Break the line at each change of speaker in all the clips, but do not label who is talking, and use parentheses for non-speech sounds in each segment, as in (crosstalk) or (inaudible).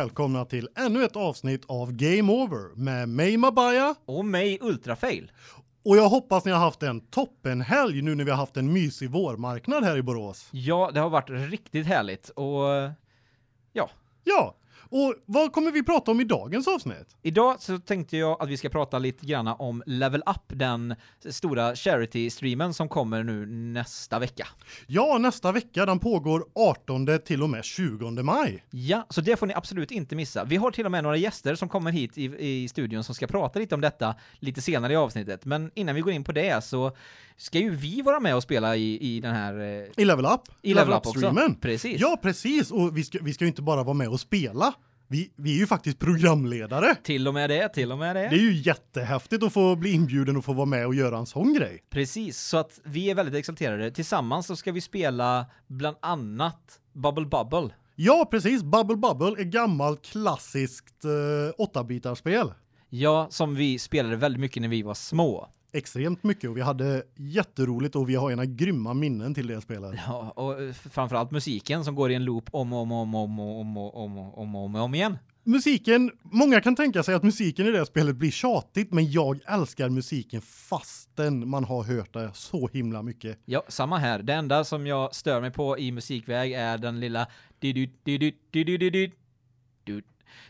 välkomna till ännu ett avsnitt av Game Over med mig Mabaya
Och mig Ultrafail.
och jag hoppas ni har haft en toppenhelg nu när vi har haft en mysig vårmarknad här i Borås.
Ja, det har varit riktigt härligt och ja,
Ja, och vad kommer vi prata om i dagens avsnitt?
idag så tänkte jag att vi ska prata lite granna om Level Up, den stora charity-streamen som kommer nu nästa vecka.
Ja, nästa vecka den pågår 18 till och med 20 maj.
Ja, så det får ni absolut inte missa. Vi har till och med några gäster som kommer hit i, i studion som ska prata lite om detta lite senare i avsnittet. Men innan vi går in på det så ska ju vi vara med och spela i, i den här... eh,
I Level Up.
I Level Up också.
streamen.
Precis.
Ja, precis. Och vi ska vi ska ju inte bara vara med och spela. Vi vi är ju faktiskt programledare.
Till och med det, till och med det.
Det är ju jättehäftigt att få bli inbjuden och få vara med och göra en sån grej.
Precis, så att vi är väldigt exalterade. Tillsammans så ska vi spela bland annat Bubble Bubble.
Ja, precis. Bubble Bubble är gammalt klassiskt eh, 8-bitarspel.
Ja, som vi spelade väldigt mycket när vi var små
extremt mycket och vi hade jätteroligt och vi har ena grymma minnen till det spelet.
Ja, och framförallt musiken som går i en loop om och om och om och om och om och om och om, om, om igen.
Musiken, många kan tänka sig att musiken i det spelet blir tjatigt, men jag älskar musiken fastän man har hört det så himla mycket.
Ja, samma här. Det enda som jag stör mig på i musikväg är den lilla du du du du du.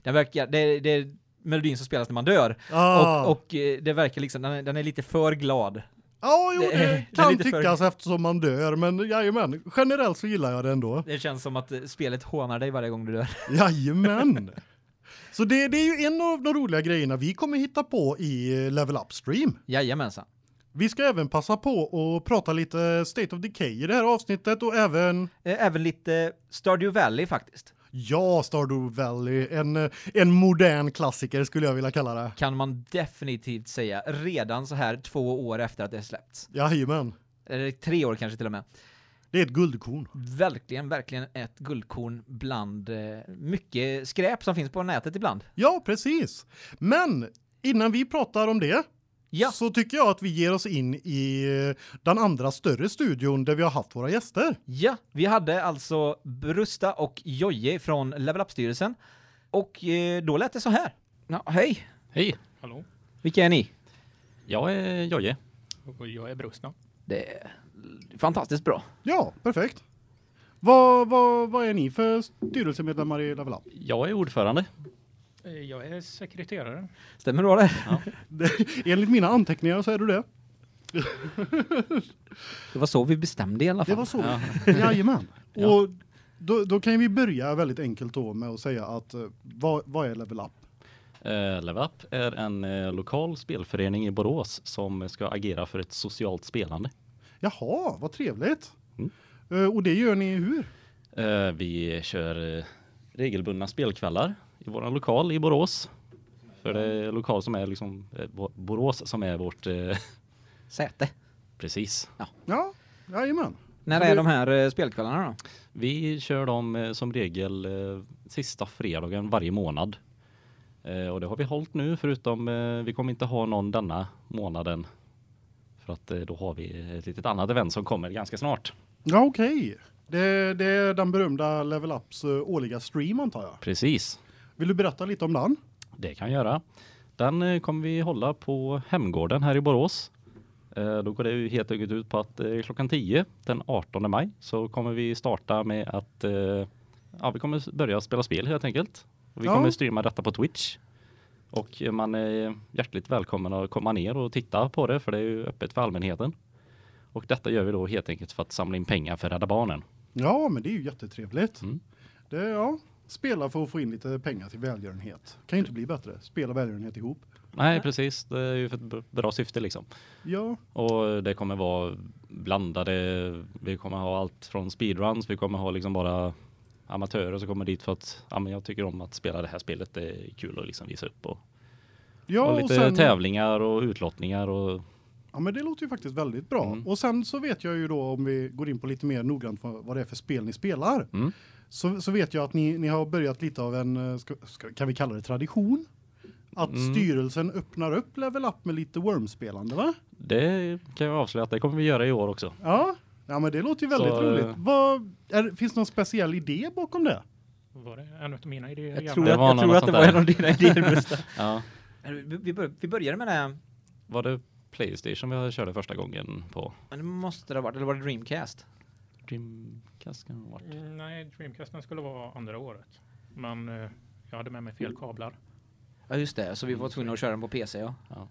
Den verkar det det melodin som spelas när man dör
Ah.
och och eh, det verkar liksom den är, den är lite för glad.
ja, jo,
det-
det, (laughs)
det är
kan
lite för-
tyckas eftersom man dör, men jajamän, generellt så gillar jag det ändå.
Det känns som att eh, spelet hånar dig varje gång du dör. (laughs)
Jajamän. Så det, det är ju en av de roliga grejerna vi kommer hitta på i eh, Level Up Stream.
Jajamensan.
Vi ska även passa på och prata lite State of Decay i det här avsnittet och även
Även lite Stardew Valley faktiskt.
Ja, Stardew Valley, en eh, en modern klassiker skulle jag vilja kalla det.
Kan man definitivt säga redan så här två år efter att det släppts.
Jajamän.
Eller tre år kanske till och med.
Det är ett guldkorn.
Verkligen, verkligen ett guldkorn bland eh, mycket skräp som finns på nätet ibland.
Ja, precis. Men innan vi pratar om det
Ja,
så tycker jag att vi ger oss in i eh, den andra större studion där vi har haft våra gäster.
ja, vi hade alltså Brusta och Joje från Level Up-styrelsen. Och eh, då lät det så här. Ja, hej,
Hej,
Hallå,
vilka är ni?
jag är Jojje.
och jag är Brusna.
Det är fantastiskt bra.
Ja, perfekt. Vad, vad, vad är ni för styrelsemedlemmar i Level Up?
Jag är ordförande.
Eh, Jag är sekreterare.
Stämmer bra det? (laughs)
Det, enligt mina anteckningar så är du det. (laughs)
Det var så vi bestämde i alla fall.
Det var så.
Ja. (laughs)
Jajamän.
Ja.
Och då, då kan vi börja väldigt enkelt då med att säga att eh, vad, vad är Level Up?
Eh, Level Up är en eh, lokal spelförening i Borås som ska agera för ett socialt spelande.
Jaha, vad trevligt.
Mm.
Eh, och det gör ni hur?
Vi kör regelbundna spelkvällar i våran lokal i Borås. För det är lokal som är liksom eh, Bo- Borås som är vårt eh,
Säte.
precis.
Ja, jajamän.
När är de här eh, spelkvällarna då?
Vi kör dem eh, som regel sista fredagen varje månad. Och det har vi hållit nu förutom vi kommer inte ha någon denna månaden. För att då har vi ett litet annat event som kommer ganska snart.
Ja, okej. Det, det är den berömda Level Ups årliga stream antar jag.
Precis,
Vill du berätta lite om den?
det kan jag göra. Den eh, kommer vi hålla på Hemgården här i Borås. Eh, då går det ju helt enkelt ut på att eh, klockan 10 den 18 maj så kommer vi starta med att ja, vi kommer börja spela spel helt enkelt. Och vi
Ja.
kommer streama detta på Twitch. Och man är hjärtligt välkommen att komma ner och titta på det för det är ju öppet för allmänheten. Och detta gör vi då helt enkelt för att samla in pengar för Rädda Barnen.
Ja, men det är ju jättetrevligt.
Mm.
Det ja, spela för att få in lite pengar till välgörenhet. Kan ju inte bli bättre. Spela välgörenhet ihop.
Nej, precis. Det är ju för ett bra syfte liksom.
Ja,
Och det kommer vara blandade, vi kommer ha allt från speedruns, vi kommer ha liksom bara amatörer som kommer dit för att ja, men jag tycker om att spela det här spelet, det är kul att liksom visa upp och,
ja
och
och,
lite
sen,
tävlingar och utlottningar och
Ja, men det låter ju faktiskt väldigt bra.
Mm.
Och sen så vet jag ju då om vi går in på lite mer noggrant vad, vad det är för spel ni spelar.
Mm.
Så, så vet jag att ni, ni har börjat lite av en, eh, ska, ska, kan vi kalla det tradition? Att
Mm.
styrelsen öppnar upp Level Up med lite Worm-spelande va?
det kan jag avslöja att det kommer vi göra i år också.
Ja, ja men det låter ju väldigt
Så,
roligt.
eh,
Vad, är, finns det någon speciell idé bakom det?
Var det en av mina idéer?
Jag tror att, jag tror att det var en av dina idéer. (laughs)
Ja.
vi, vi, bör, vi började med det,
Var det Playstation vi körde första gången på?
men det måste det ha varit, eller var det Dreamcast?
Dreamcast kan det ha varit.
Mm, Nej, Dreamcasten skulle vara andra året. Men eh, jag hade med mig fel kablar.
Ja just det, så vi var tvungna att köra den på PC ja.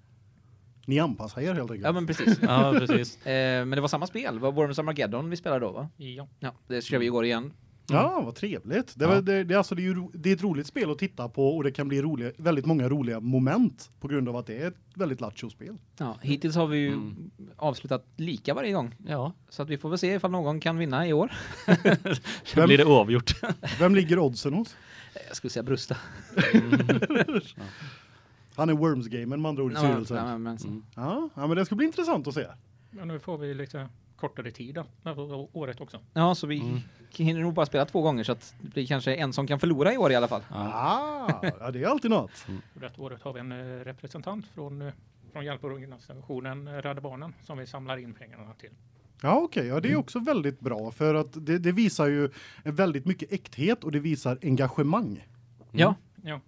Ni anpassar er helt enkelt.
Ja men precis. (laughs)
Ja, precis.
Eh, men det var samma spel, det var Worms Armageddon vi spelade då va?
Ja,
Ja, det kör vi igår igen.
Ja, vad trevligt. Det,
Ja.
var- det, det, är alltså, det, är ju, det är ett roligt spel att titta på och det kan bli roliga, väldigt många roliga moment på grund av att det är ett väldigt lattjo-spel.
Ja, hittills har vi ju
Mm.
avslutat lika varje gång.
Ja,
Så att vi får väl se ifall någon kan vinna i år. (laughs)
då blir det oavgjort. (laughs)
Vem ligger oddsen hos?
Jag skulle säga Brusta. (laughs)
Han är Worms-gamen med andra ord i
Ja,
styrelsen.
ja, men.
Mm.
Ja, ja, men det ska bli intressant att se.
men nu får vi lite kortare tid då, året också.
ja, så vi
Mm.
hinner nog bara spela två gånger så att det blir kanske en som kan förlora i år i alla fall.
Ja.
Ah, ja, det är alltid något.
För detta året har vi en eh, representant från, eh, från hjälporganisationen eh, Rädda Barnen som vi samlar in pengarna till.
Ja, okej. Ja, det är också väldigt bra för att det, det visar ju väldigt mycket äkthet och det visar engagemang.
Ja,
Ja,
eh,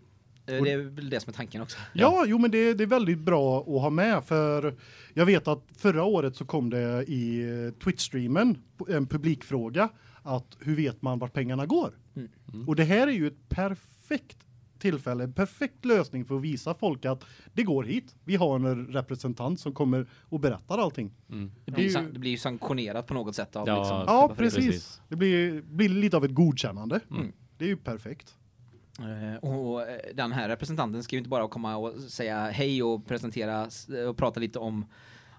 det är väl det som är tanken också.
Ja, jo, men det, det är väldigt bra att ha med för jag vet att förra året så kom det i eh, Twitch-streamen en publikfråga att hur vet man vart pengarna går?
Mm.
Mm.
Och det här är ju ett perfekt tillfälle, en perfekt lösning för att visa folk att det går hit. Vi har en representant som kommer och berättar allting.
Mm.
Det blir, ju det blir ju sanktionerat på något sätt av
Ja,
liksom,
Ja, precis.
Precis.
Det blir, blir lite av ett godkännande.
Mm.
Det är ju perfekt.
Eh, Och eh, den här representanten ska ju inte bara komma och säga hej och presentera s- och prata lite om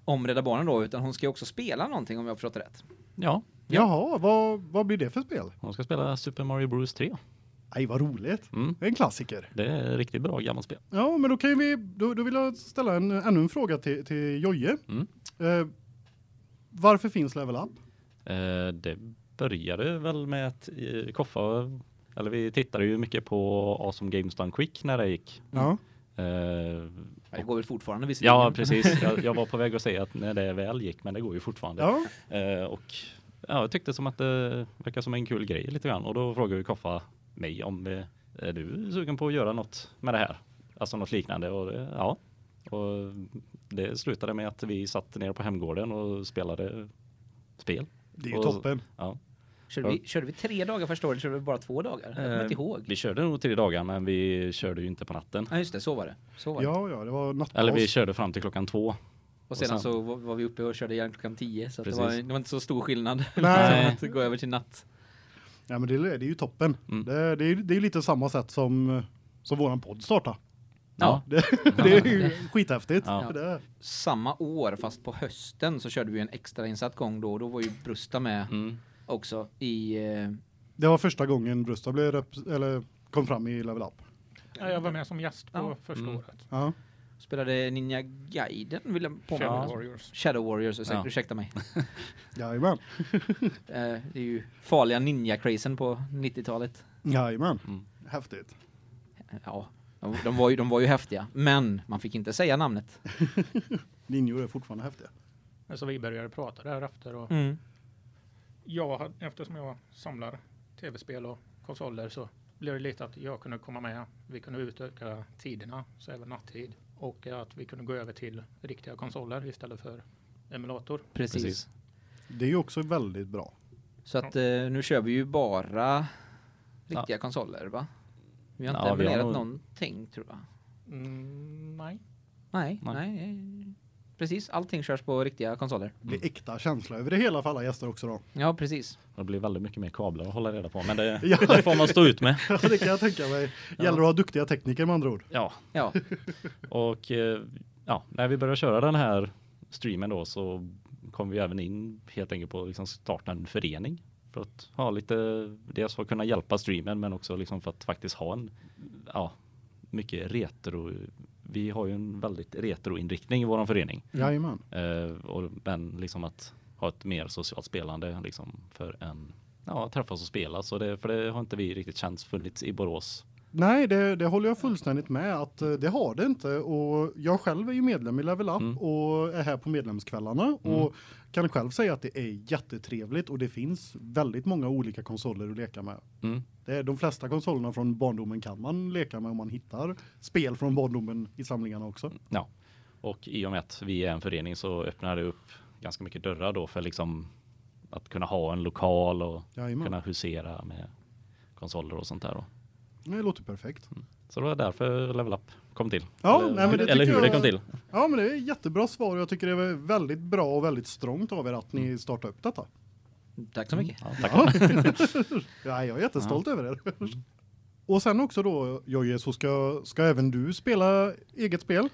om Rädda Barnen då, utan hon ska ju också spela någonting om jag har förstått rätt.
Ja,
Jaha, vad, vad blir det för spel?
hon ska spela Super Mario Bros 3.
Nej, vad roligt.
Mm.
Det är en klassiker.
Det är riktigt bra gammalt spel.
Ja, men då kan vi då, då vill jag ställa en ännu en fråga till till Joje.
Mm.
Eh, varför finns Level Up?
Eh, det började väl med att eh, Koffa, eller vi tittade ju mycket på Awesome Games Done Quick när det gick.
Ja.
Ja, Det går väl fortfarande visserligen.
ja, precis. Jag, jag var på väg att säga att när det väl gick, men det går ju fortfarande.
Ja.
Eh, och ja, jag tyckte som att det verkar som en kul grej lite grann. Och då frågade ju Koffa mig om eh, är du sugen på att göra något med det här? Alltså något liknande. Och det, ja. Och det slutade med att vi satt ner på hemgården och spelade spel.
Det är ju
Och-
toppen.
Ja.
Körde, vi, körde vi tre dagar första året, körde vi bara två dagar? Jag kommer
Eh,
inte ihåg.
Vi körde nog tre dagar, men vi körde ju inte på natten.
Ja just det, så var det. Så var det.
Ja, ja, det var nattpaus.
Eller vi körde fram till klockan två.
Och sedan
och sen-
så var vi uppe och körde igen klockan tio, så att det, var, det var inte så stor skillnad.
Nej. (laughs)
att gå över till natt.
Ja, men det, är- det är ju toppen.
Mm.
Det, det, är, det är lite samma sätt som, som våran podd startade.
Ja.
Det, (laughs) det är ju skithäftigt.
Ja.
Samma år, fast på hösten, så körde vi en extra insatt gång då. Då var ju Brusta med
Mm.
Också i... Eh,
det var första gången Brusta blev eller kom fram i Level Up.
Ja, jag var med som gäst på
Ja.
första
Mm.
året.
Ja.
spelade Ninja Gaiden, vill jag påminna
Shadow. Warriors.
Shadow Warriors, ursäkta,
Ja.
ursäkta mig. (laughs)
Jajamän. (laughs)
Eh, det är ju farliga ninja-crazen på 90-talet.
Jajamän.
Mm.
Häftigt.
Ja, de, var ju, de var ju häftiga, men man fick inte säga namnet. (laughs)
Ninjor är fortfarande häftiga.
Så vi började prata därefter och
Mm.
Jag, eftersom jag samlar tv-spel och konsoler så blev det lite att jag kunde komma med. Vi kunde utöka tiderna, så även nattid. Och att vi kunde gå över till riktiga konsoler istället för emulator.
Precis.
Precis.
Det är ju också väldigt bra.
Så att eh, nu kör vi ju bara riktiga konsoler, va? Vi har inte
Ja, har
emulerat
nog-
någonting, tror jag.
Mm, nej.
Nej,
Nej.
nej. Precis, allting körs på riktiga konsoler.
Det blir äkta känsla över det hela för alla gäster också då.
Ja, precis.
Det blir väldigt mycket mer kablar att hålla reda på, men det, (laughs)
Ja.
det får man stå ut med. (laughs)
Ja, det kan jag tänka mig. (laughs) Gäller att ha duktiga tekniker med andra ord.
Ja,
Ja,
och eh, ja, när vi börjar köra den här streamen då så kom vi även in helt enkelt på att liksom starta en förening för att ha lite, dels för att kunna hjälpa streamen men också liksom för att faktiskt ha en, ja, mycket retro. Vi har ju en väldigt retroinriktning i vår förening.
Jajamän.
Eh, och, men liksom att ha ett mer socialt spelande liksom för en, ja, träffas och spela. Så det, för det har inte vi riktigt känts funnits i Borås
Nej, det, det håller jag fullständigt med att eh, det har det inte och jag själv är ju medlem i Level Up
Mm.
och är här på medlemskvällarna och kan själv säga att det är jättetrevligt och det finns väldigt många olika konsoler att leka med.
Mm.
Det är de flesta konsolerna från barndomen kan man leka med om man hittar spel från barndomen i samlingarna också.
Ja. Och i och med att vi är en förening så öppnar det upp ganska mycket dörrar då för liksom att kunna ha en lokal och
Jajamän.
kunna husera med konsoler och sånt där då.
Det låter perfekt.
Så det var därför Level Up kom till.
Ja,
eller,
nej, men det
eller hur det
jag-
kom till.
Ja, men det är ett jättebra svar och jag tycker det är väldigt bra och väldigt strångt av er att ni startar upp detta.
Tack så mycket.
Ja, tack. (laughs)
Ja, jag är jättestolt över er. Och sen också då Jojje så ska ska även du spela eget spel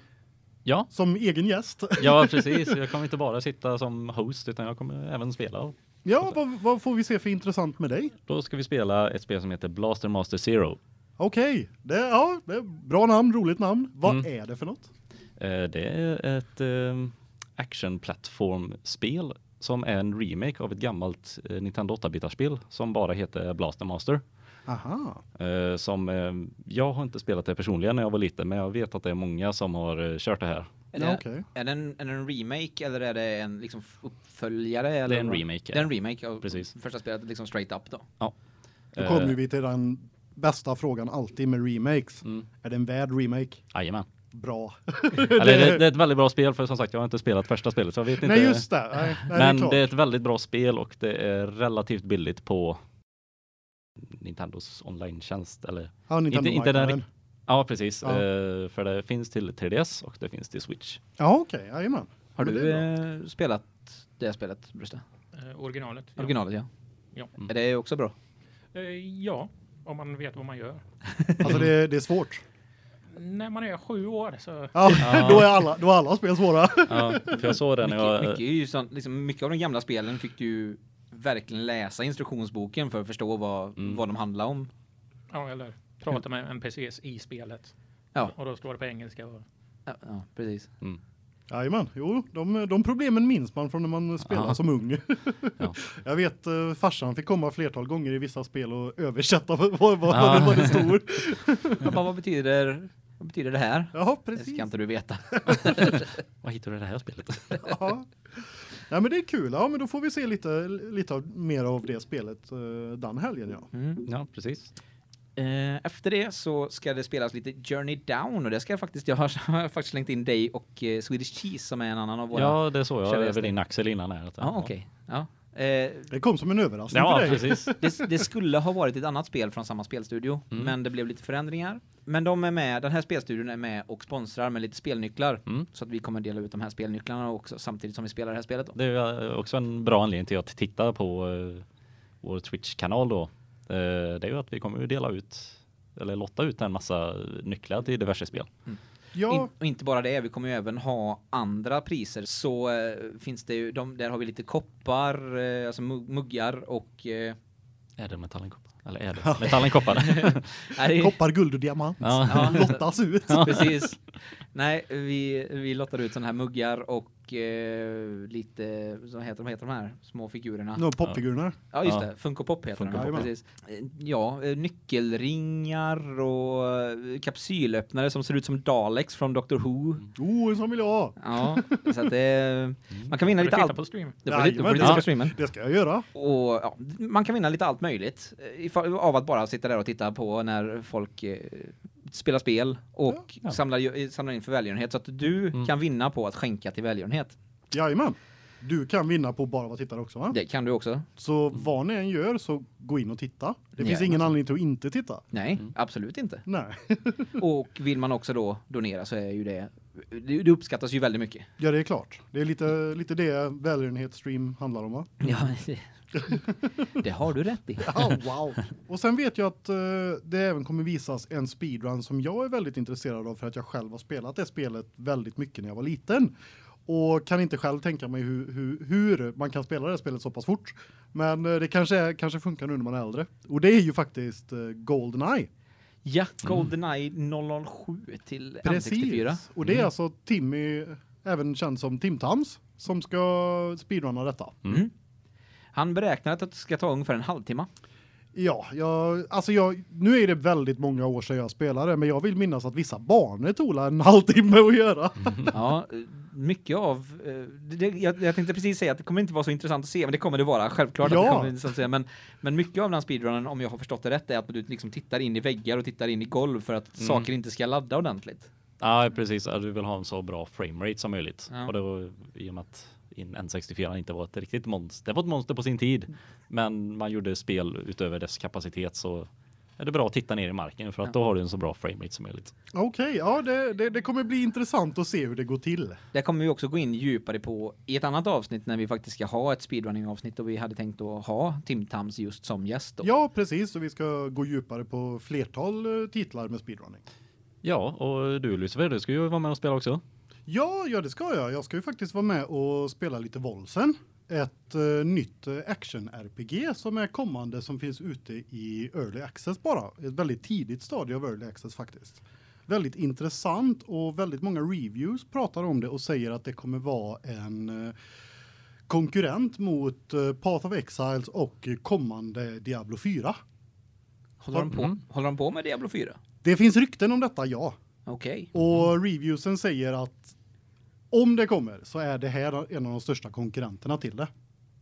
Ja,
som egen gäst.
ja, (laughs) precis. Jag kommer inte bara sitta som host utan jag kommer även spela.
Ja, vad, vad får vi se för intressant med dig?
Då ska vi spela ett spel som heter Blaster Master Zero.
Okej, det ja, det är bra namn, roligt namn. Vad
Mm.
är det för något?
Eh, Det är ett eh, actionplattformspel som är en remake av ett gammalt eh, Nintendo 8-bitarspel som bara heter Blaster Master.
Aha.
Eh, som eh, jag har inte spelat det personligen när jag var liten men jag vet att det är många som har eh, kört det här.
Är
Ja,
det,
okej.
är, det en, är det en remake eller är det en liksom uppföljare? Eller
Det är en remake.
Det är en remake av
Precis.
första spelet liksom straight up då.
Då
Eh,
kommer ju vi till den bästa frågan alltid med remakes.
Mm.
Är det en värd remake?
Jajamän.
Bra. (laughs)
Eller det, det är ett väldigt bra spel för som sagt jag har inte spelat första spelet så jag vet inte.
Nej, just det. Nej, nej,
men
det är
det är ett väldigt bra spel och det är relativt billigt på Nintendos online-tjänst eller
ja, Nintendo
inte- inte den. Ja, precis.
Ja.
Eh, för det finns till 3DS och det finns till Switch.
Ja, okej. Jajamän.
Har
Men
du eh, spelat det spelet, Brusta?
Eh, originalet. ja.
Originalet, ja.
Ja.
Är det också bra?
Eh, ja, om man vet vad man gör. (laughs)
Alltså det, det är svårt.
När man är sju år så
Ja, (laughs) då är alla då är alla spel svåra.
Ja, för jag såg det när
Mycket,
jag...
mycket, är ju sånt, liksom, mycket av de gamla spelen fick du verkligen läsa instruktionsboken för att förstå vad,
Mm.
vad de handlar om.
ja, eller prata med NPCs i spelet.
Ja.
Och då står det på engelska. Och,
Ja, ja precis.
Mm.
Jajamän, jo, de, de problemen minns man från när man spelar
Ja.
som ung.
Ja. (laughs)
Jag vet, eh, farsan fick komma flertal gånger i vissa spel och översätta vad, vad, vad,
Ja.
vad det stod.
Pappa, (laughs) vad betyder, vad betyder det här?
Ja,
Det
precis.
ska inte du veta. (laughs)
Var hittade du det här spelet?
Ja. ja, men det är kul. Ja, men då får vi se lite, lite av, mer av det spelet eh, den helgen, ja.
Mm.
Ja, precis.
Eh, Efter det så ska det spelas lite Journey Down och det ska jag faktiskt, jag har, jag (laughs) har faktiskt slängt in dig och eh, Swedish Cheese som är en annan av våra.
Ja, det såg jag över din axel innan här.
Ja, okej. Ja. Eh,
Det kom som en överraskning
Ja,
för dig.
precis. (laughs)
det, det skulle ha varit ett annat spel från samma spelstudio,
Mm.
men det blev lite förändringar. Men de är med, den här spelstudion är med och sponsrar med lite spelnycklar.
Mm.
Så att vi kommer dela ut de här spelnycklarna också samtidigt som vi spelar det här spelet. Då.
Det är också en bra anledning till att titta på eh, vår Twitch-kanal då. Eh, det är ju att vi kommer ju dela ut eller lotta ut en massa nycklar till diverse spel.
Ja,
In, och inte bara det, vi kommer ju även ha andra priser. Så eh, finns det ju, de, där har vi lite koppar, eh, alltså mugg, muggar och... Eh,
Ädelmetallen koppar. Eller ädelmetallen koppar. (laughs)
nej, det-
koppar, guld och diamant.
ja.
Ja.
Lottas ut. (laughs)
Precis. Nej, vi, vi lottar ut sådana här muggar och eh, lite, så heter de, heter de här små figurerna?
Nå, popfigurerna.
Ja, just
Ja.
det. Funko Pop heter
Funko
de.
Pop.
Precis. Eh, Ja, eh, nyckelringar och eh, kapsylöppnare som ser ut som Daleks från Doctor Who.
Oh, en sån vill jag ha.
Ja, så att det, man kan vinna lite allt.
på stream?
Det får du- du får titta på streamen.
Det ska jag göra.
Och ja, man kan vinna lite allt möjligt av att bara sitta där och titta på när folk eh, spelar spel och
Ja.
Samlar, samlar in för välgörenhet så att du
Mm.
kan vinna på att skänka till välgörenhet.
Jajamän. Du kan vinna på bara vara tittare också va?
Det kan du också.
Så vad ni än gör så gå in och titta. Det finns
Jajamensan.
ingen anledning till att inte titta.
Nej,
Mm.
absolut inte.
Nej. (laughs)
Och vill man också då donera så är ju det det, det uppskattas ju väldigt mycket.
Ja, det är klart. Det är lite, lite det välgörenhetsstream handlar om va?
Ja, (laughs) (laughs) det, har du rätt i.
Ja, wow. Och sen vet jag att eh, det även kommer visas en speedrun som jag är väldigt intresserad av för att jag själv har spelat det spelet väldigt mycket när jag var liten. Och kan inte själv tänka mig hur, hur, hur man kan spela det här spelet så pass fort. Men eh, det kanske, är, kanske funkar nu när man är äldre. Och det är ju faktiskt uh, Goldeneye.
Ja, Goldeneye 007 till N64.
Och det är
Mm.
alltså Timmy, även känd som Tim Tams, som ska speedrunna detta.
Mm.
Han beräknar att det ska ta ungefär en halvtimme.
Ja, jag, alltså jag, nu är det väldigt många år sedan jag spelade, men jag vill minnas att vissa banor tog en (laughs) halvtimme att göra. (laughs)
Ja, mycket av eh, det, jag, jag tänkte precis säga att det kommer inte vara så intressant att se, men det kommer det vara självklart
Ja.
att det kommer så att säga, men men mycket av den speedrunnen om jag har förstått det rätt är att du liksom tittar in i väggar och tittar in i golv för att
Mm.
saker inte ska ladda ordentligt.
Ja, precis. Du vill ha en så bra framerate som möjligt.
Ja.
Och då i och med att in N64 inte var ett riktigt monster. Det var ett monster på sin tid, men man gjorde spel utöver dess kapacitet så är det bra att titta ner i marken för att
Ja.
då har du en så bra framerate som möjligt.
Okej, ja det, det, det kommer bli intressant att se hur det går till.
Det kommer vi också gå in djupare på i ett annat avsnitt när vi faktiskt ska ha ett speedrunning avsnitt och vi hade tänkt att ha Tim Tams just som gäst då.
Ja, precis, och vi ska gå djupare på flertal eh, titlar med speedrunning.
Ja, och du Lucifer, du ska ju vara med och spela också.
Ja, ja det ska jag. Jag ska ju faktiskt vara med och spela lite Volsen. Ett eh, nytt eh, action-RPG som är kommande som finns ute i Early Access bara. Ett väldigt tidigt stadie av Early Access faktiskt. Väldigt intressant och väldigt många reviews pratar om det och säger att det kommer vara en eh, konkurrent mot eh, Path of Exiles och kommande Diablo 4.
Håller de på
Mm.
håller de på med Diablo 4?
Det finns rykten om detta, ja.
Okej.
Och reviewsen säger att om det kommer så är det här en av de största konkurrenterna till det.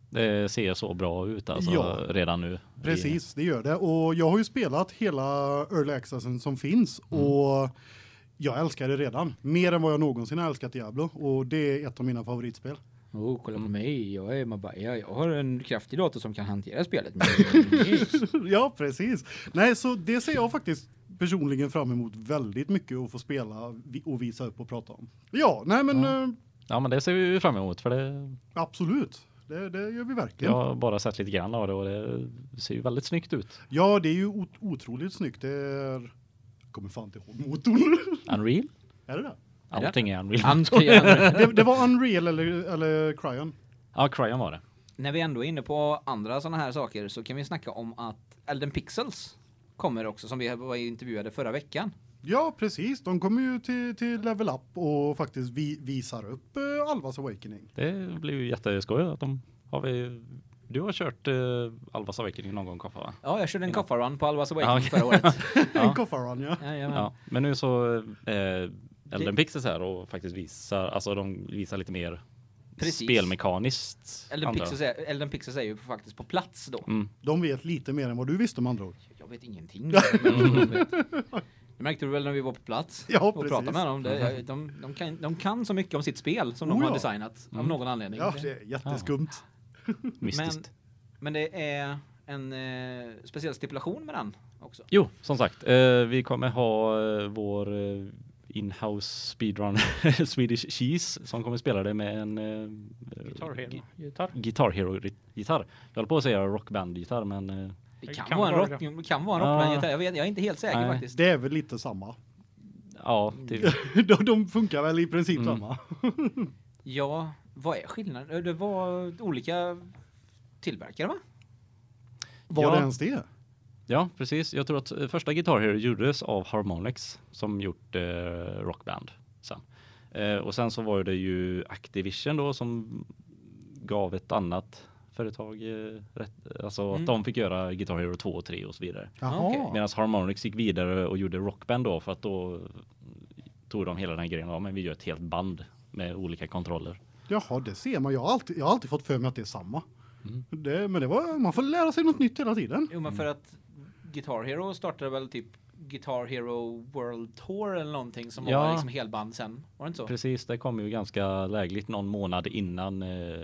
Det ser så bra ut alltså
Ja.
redan nu.
Precis, det gör det. Och jag har ju spelat hela Early Accessen som finns och jag älskar det redan. Mer än vad jag någonsin har älskat Diablo och det är ett av mina favoritspel.
Oh, kolla på mig. Jag är man bara, jag, jag har en kraftig dator som kan hantera spelet. (laughs)
ja, precis. Nej, så det ser jag faktiskt personligen fram emot väldigt mycket att få spela och visa upp och prata om. Ja, nej men
Ja.
eh,
Ja, men det ser vi ju fram emot för det
absolut. Det, det gör vi verkligen.
jag har bara sett lite grann av det och det ser ju väldigt snyggt ut.
Ja, det är ju ot otroligt snyggt. Det är jag kommer fan inte ihåg motorn. (laughs)
Unreal?
är det det?
Allting är Unreal. (laughs)
Det? Det var Unreal eller eller Cryon.
Ja, Cryon var det.
När vi ändå är inne på andra sådana här saker så kan vi snacka om att Elden Pixels kommer också som vi var intervjuade förra veckan.
Ja, precis. De kommer ju till till Level Up och faktiskt vi, visar upp uh, Alvas Awakening.
Det blir ju jätteskoj att de har vi Du har kört uh, Alvas Awakening någon gång Koffa va?
Ja, jag körde en
Ja.
Koffa Run på Alvas Awakening
Ja,
förra året. (laughs) (laughs)
En
Ja.
Koffarun, ja.
Jajamän.
ja. Men nu så eh, Elden Pixels här och faktiskt visar alltså de visar lite mer
Precis.
spelmekaniskt.
Elden. Pixels, är, Elden Pixels är ju faktiskt på plats då.
Mm.
De vet lite mer än vad du visste med andra ord.
Jag vet ingenting. men de vet. Det märkte du väl när vi var på plats
Ja,
och
precis.
pratade med dem. Det, de, de, kan, de kan så mycket om sitt spel som de
Oh
har
ja.
designat av
Mm.
någon anledning.
Ja, det är jätteskumt.
Mystiskt.
Men det är en eh, speciell stipulation med den också.
Jo, som sagt, eh, vi kommer ha eh, vår eh, in-house speedrun (laughs) Swedish Cheese som kommer spela det med en eh,
Guitar Hero.
gi-
Gitarr.
Guitar Hero gitarr. Jag håller på att säga rockband gitarr men eh,
Det kan,
kan
vara en rock,
det.
det kan vara en rockband. Jag vet, jag är inte helt säker
Nej.
faktiskt.
Det är väl lite samma.
ja, det, (laughs)
de, de funkar väl i princip
Mm.
samma. (laughs)
Ja, vad är skillnaden? Det var olika tillverkare va?
Var
Ja.
det ens det?
ja, precis. Jag tror att eh, första Guitar Hero gjordes av Harmonix som gjort eh, rockband sen. Eh, och sen så var det ju Activision då som gav ett annat företag eh, rätt, alltså
Mm.
att de fick göra Guitar Hero 2 och 3 och så vidare.
Jaha.
okej.
Medan Harmonix gick vidare och gjorde rockband då för att då tog de hela den här grejen. Ja, men vi gör ett helt band med olika kontroller.
Jaha, det ser man. Jag har alltid, jag har alltid fått för mig att det är samma.
Mm.
Det, men det var, man får lära sig något nytt hela tiden.
Jo men för att Guitar Hero startade väl typ Guitar Hero World Tour eller någonting som
Ja.
var liksom helband sen. Var det inte så?
Precis, det kom ju ganska lägligt någon månad innan eh,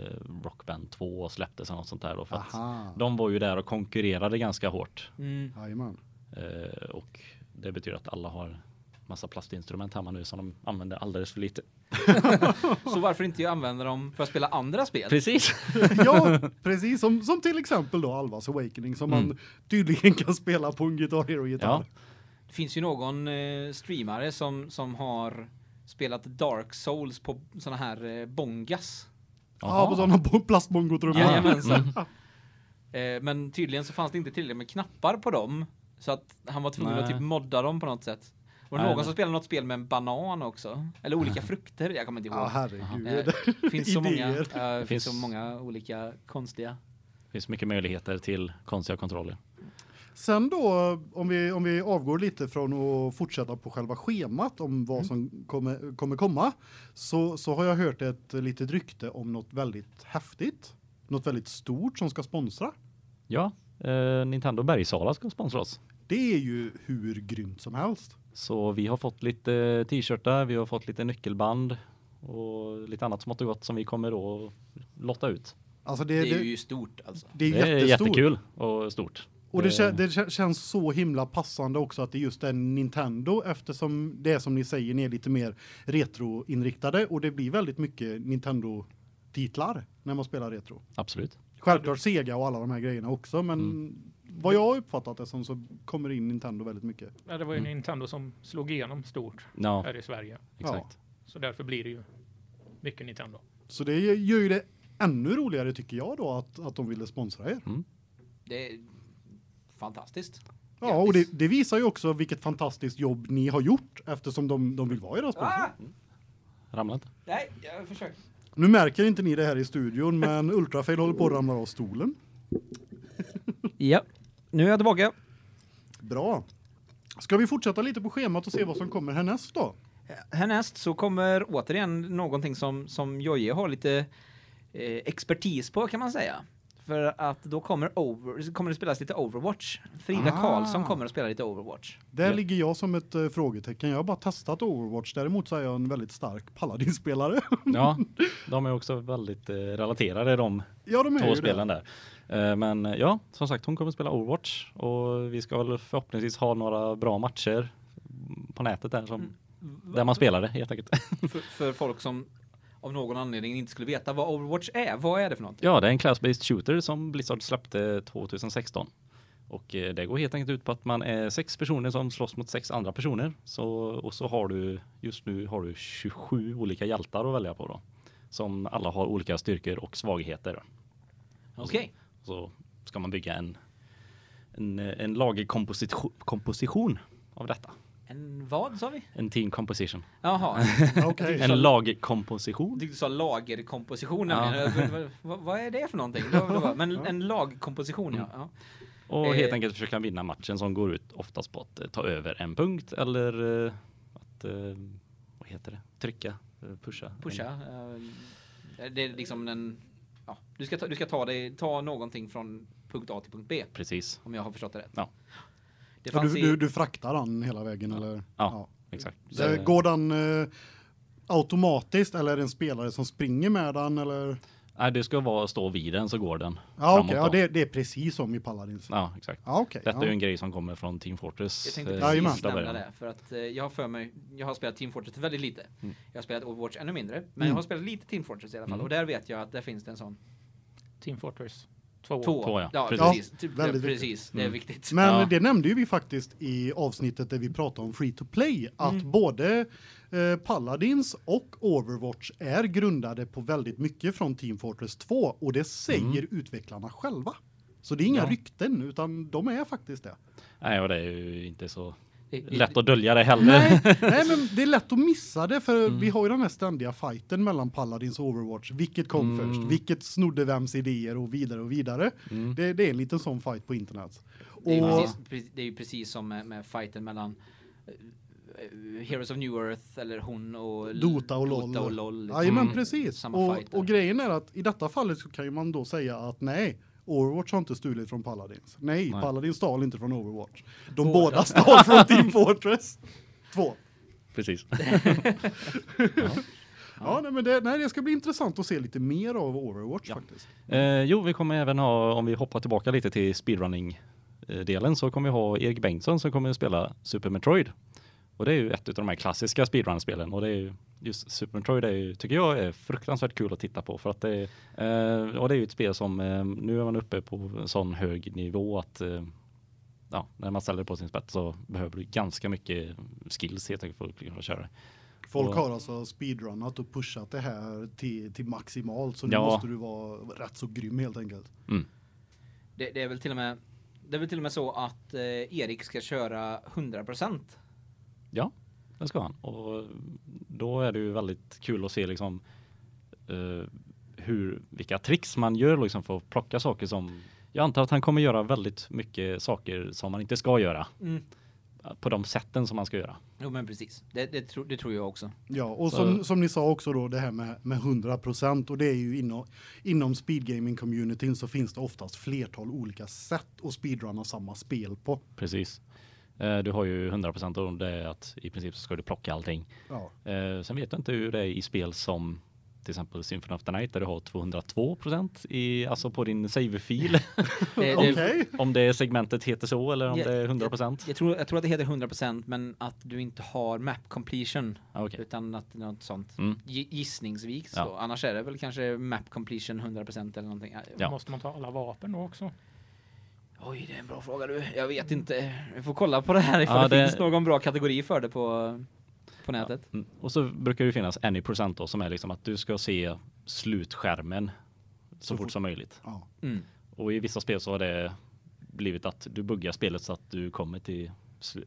Rockband 2 släpptes eller något sånt där då för att de var ju där och konkurrerade ganska hårt
Mm.
Jajamän.
eh, och det betyder att alla har massa plastinstrument hemma nu som de använder alldeles för lite. (laughs)
Så varför inte använda dem för att spela andra spel?
Precis. (laughs)
ja, (laughs) precis. Som, som till exempel då Alvas Awakening som
Mm.
man tydligen kan spela på en Guitar Hero-gitarr.
Ja.
Det finns ju någon eh, streamare som, som har spelat Dark Souls på såna här eh, bongas.
Ja, på sådana bo- plastbongotrummor.
Ja.
Jajamensan. Eh, men tydligen så fanns det inte tillräckligt med knappar på dem. Så att han var tvungen att
Nej.
typ modda dem på något sätt. Var det någon
nej.
som spelade något spel med en banan också? Eller olika frukter, jag kommer inte ihåg.
Ja, herregud.
Eh, Det finns så många, eh, det finns
finns-
så många olika konstiga.
Det finns mycket möjligheter till konstiga kontroller.
Sen då om vi om vi avgår lite från att fortsätta på själva schemat om vad som kommer kommer komma så så har jag hört ett litet rykte om något väldigt häftigt, något väldigt stort som ska sponsra.
Ja, eh, Nintendo Bergsala ska sponsra oss.
Det är ju hur grymt som helst.
Så vi har fått lite t-shirtar, vi har fått lite nyckelband och lite annat smått och gott som vi kommer då lotta ut.
Alltså det
Det
det,
är ju stort alltså.
det är
Det är jättekul och stort.
Och det,
Eh,
det kä- känns så himla passande också att det just är Nintendo eftersom det är som ni säger ni är lite mer retroinriktade och det blir väldigt mycket Nintendo titlar när man spelar retro.
Absolut.
Självklart Sega och alla de här grejerna också men
Mm.
vad jag har uppfattat det som så kommer in Nintendo väldigt mycket.
Ja, det var ju
Mm.
Nintendo som slog igenom stort
Ja,
här i Sverige.
exakt.
Så därför blir det ju mycket Nintendo.
Så det gör ju det ännu roligare tycker jag då att att de ville sponsra er.
Det är fantastiskt.
Ja, och det, det visar ju också vilket fantastiskt jobb ni har gjort eftersom de de vill vara era sponsorer.
Ah!
Ramla inte.
Nej, jag försöker.
Nu märker inte ni det här i studion men (laughs) Ultrafail håller på att ramla av stolen. (laughs)
Ja. Nu är jag tillbaka.
Bra. Ska vi fortsätta lite på schemat och se vad som kommer härnäst då?
Härnäst så kommer återigen någonting som som Jojje har lite eh, expertis på kan man säga. För att då kommer over kommer det spelas lite Overwatch. Frida
Ah.
Karlsson kommer att spela lite Overwatch.
Där
Ja.
ligger jag som ett uh, frågetecken. Jag har bara testat Overwatch. Däremot så är jag en väldigt stark paladinspelare. (laughs)
Ja, (laughs) de är också väldigt eh, relaterade de
ja, de
två spelen
det.
där. Eh, Men ja, som sagt, hon kommer spela Overwatch och vi ska väl förhoppningsvis ha några bra matcher på nätet där som där man spelar det helt enkelt.
För, för folk som av någon anledning inte skulle veta vad Overwatch är. Vad är det för någonting?
Ja, det är en class-based shooter som Blizzard släppte 2016. Och eh, det går helt enkelt ut på att man är sex personer som slåss mot sex andra personer. Så, och så har du, just nu har du 27 olika hjältar att välja på då. Som alla har olika styrkor och svagheter.
Okej.
Så ska man bygga en, en, en lagerkomposition komposition av detta.
En vad sa vi?
En team composition.
Jaha. (laughs)
Okej.
En lagkomposition.
Du sa lagerkomposition
Ja.
Vad- är det för någonting? Men en lagkomposition ja. ja.
Och helt
Eh.
enkelt försöka vinna matchen som går ut oftast på att eh, ta över en punkt eller eh, att vad heter det? Trycka, pusha.
Pusha. Det är liksom en ja, du ska ta, du ska ta dig ta någonting från punkt A till punkt B
Precis,
om jag har förstått det rätt.
Ja.
Det
du,
i,
du, du fraktar den hela vägen eller?
Ja. exakt.
Så går den eh, automatiskt eller är det en spelare som springer med den eller?
Nej, det ska vara stå vid den så går den.
Ja okej, ja det, det är precis som i Paladins. Ja,
Ja, exakt.
okej.
Detta är ju
ja.
en grej som kommer från Team Fortress.
jag tänkte
eh,
precis nämna det för att eh, jag har för mig jag har spelat Team Fortress väldigt lite.
Mm.
Jag har spelat Overwatch ännu mindre, men
Mm.
jag har spelat lite Team Fortress i alla fall
Mm.
och där vet jag att där finns det en sån
Team Fortress 2.
två.
Två, ja.
ja
Precis.
precis. Typ,
väldigt
precis. Det är
Mm.
viktigt.
Men
Ja.
det nämnde ju vi faktiskt i avsnittet där vi pratade om free to play att
Mm.
både eh, Paladins och Overwatch är grundade på väldigt mycket från Team Fortress 2 och det säger utvecklarna själva. Så det är inga
Ja.
rykten utan de är faktiskt det.
Nej, och det är ju inte så lätt att dölja det heller.
Nej, (laughs) nej men det är lätt att missa det för
Mm.
vi har ju den här ständiga fighten mellan Paladins och Overwatch. Vilket kom
Mm.
först? Vilket snodde vems idéer och vidare och vidare.
Mm.
Det, det är en liten sån fight på internet.
Det är, ju
Och-
precis, det är ju precis som med, med fighten mellan eh, Heroes of New Earth eller hon och
Dota och LoL.
Dota och LoL liksom.
Ja, men
Mm.
precis.
Samma
Och, och grejen är att i detta fallet så kan ju man då säga att nej, Overwatch har inte stulit från Paladins. Nej,
Nej.
Paladins stal inte från Overwatch. De
Båda.
båda stal från (laughs) Team Fortress 2.
Precis. (laughs)
Ja, nej, men det, nej, det ska bli intressant att se lite mer av Overwatch
Ja.
faktiskt.
Eh, jo, vi kommer även ha, om vi hoppar tillbaka lite till speedrunning-delen, så kommer vi ha Erik Bengtsson som kommer att spela Super Metroid. Och det är ju ett av de här klassiska speedrun-spelen och det är ju just Super Metroid är ju, tycker jag är fruktansvärt kul att titta på för att det är, eh, och det är ju ett spel som eh, nu är man uppe på en sån hög nivå att eh, ja, när man ställer det på sin spets så behöver du ganska mycket skills helt enkelt för att kunna köra det.
Folk
Och-
har alltså speedrunnat och pushat det här till, till maximalt så nu
Ja.
måste du vara rätt så grym helt enkelt.
Det, det är väl till och med det är väl till och med så att eh, Erik ska köra 100%.
Ja, det ska han. Och då är det ju väldigt kul att se liksom eh, hur, vilka tricks man gör liksom för att plocka saker som Jag antar att han kommer göra väldigt mycket saker som man inte ska göra.
Mm.
På de sätten som man ska göra.
Jo men precis. Det, det, tro, det tror jag också.
Ja, och
Så-
som, som ni sa också då det här med, med 100% och det är ju inom, inom speedgaming communityn så finns det oftast flertal olika sätt att speedrunna samma spel på.
Precis. Eh, Du har ju 100% och det är att i princip så ska du plocka allting.
Ja.
Eh, Sen vet jag inte hur det är i spel som till exempel Symphony of the Night där du har 202% i, alltså på din save-fil. (laughs)
Okej.
om det segmentet heter så eller om
Ja,
det är 100%.
Jag tror, jag tror att det heter 100% men att du inte har map completion
Ah, Okej.
utan att det är något sånt.
Mm.
Gi- Gissningsvis
Ja.
Annars är det väl kanske map completion 100% eller någonting.
Ja.
Måste man ta alla vapen då också?
Oj, det är en bra fråga du. Jag vet inte. Vi får kolla på det här ifall
Ja,
det,
det-
finns någon bra kategori för det på, på nätet.
Mm. Och så brukar det finnas any procent då som är liksom att du ska se slutskärmen så,
Så
fort som möjligt.
Ja.
Mm.
Och i vissa spel så har det blivit att du buggar spelet så att du kommer till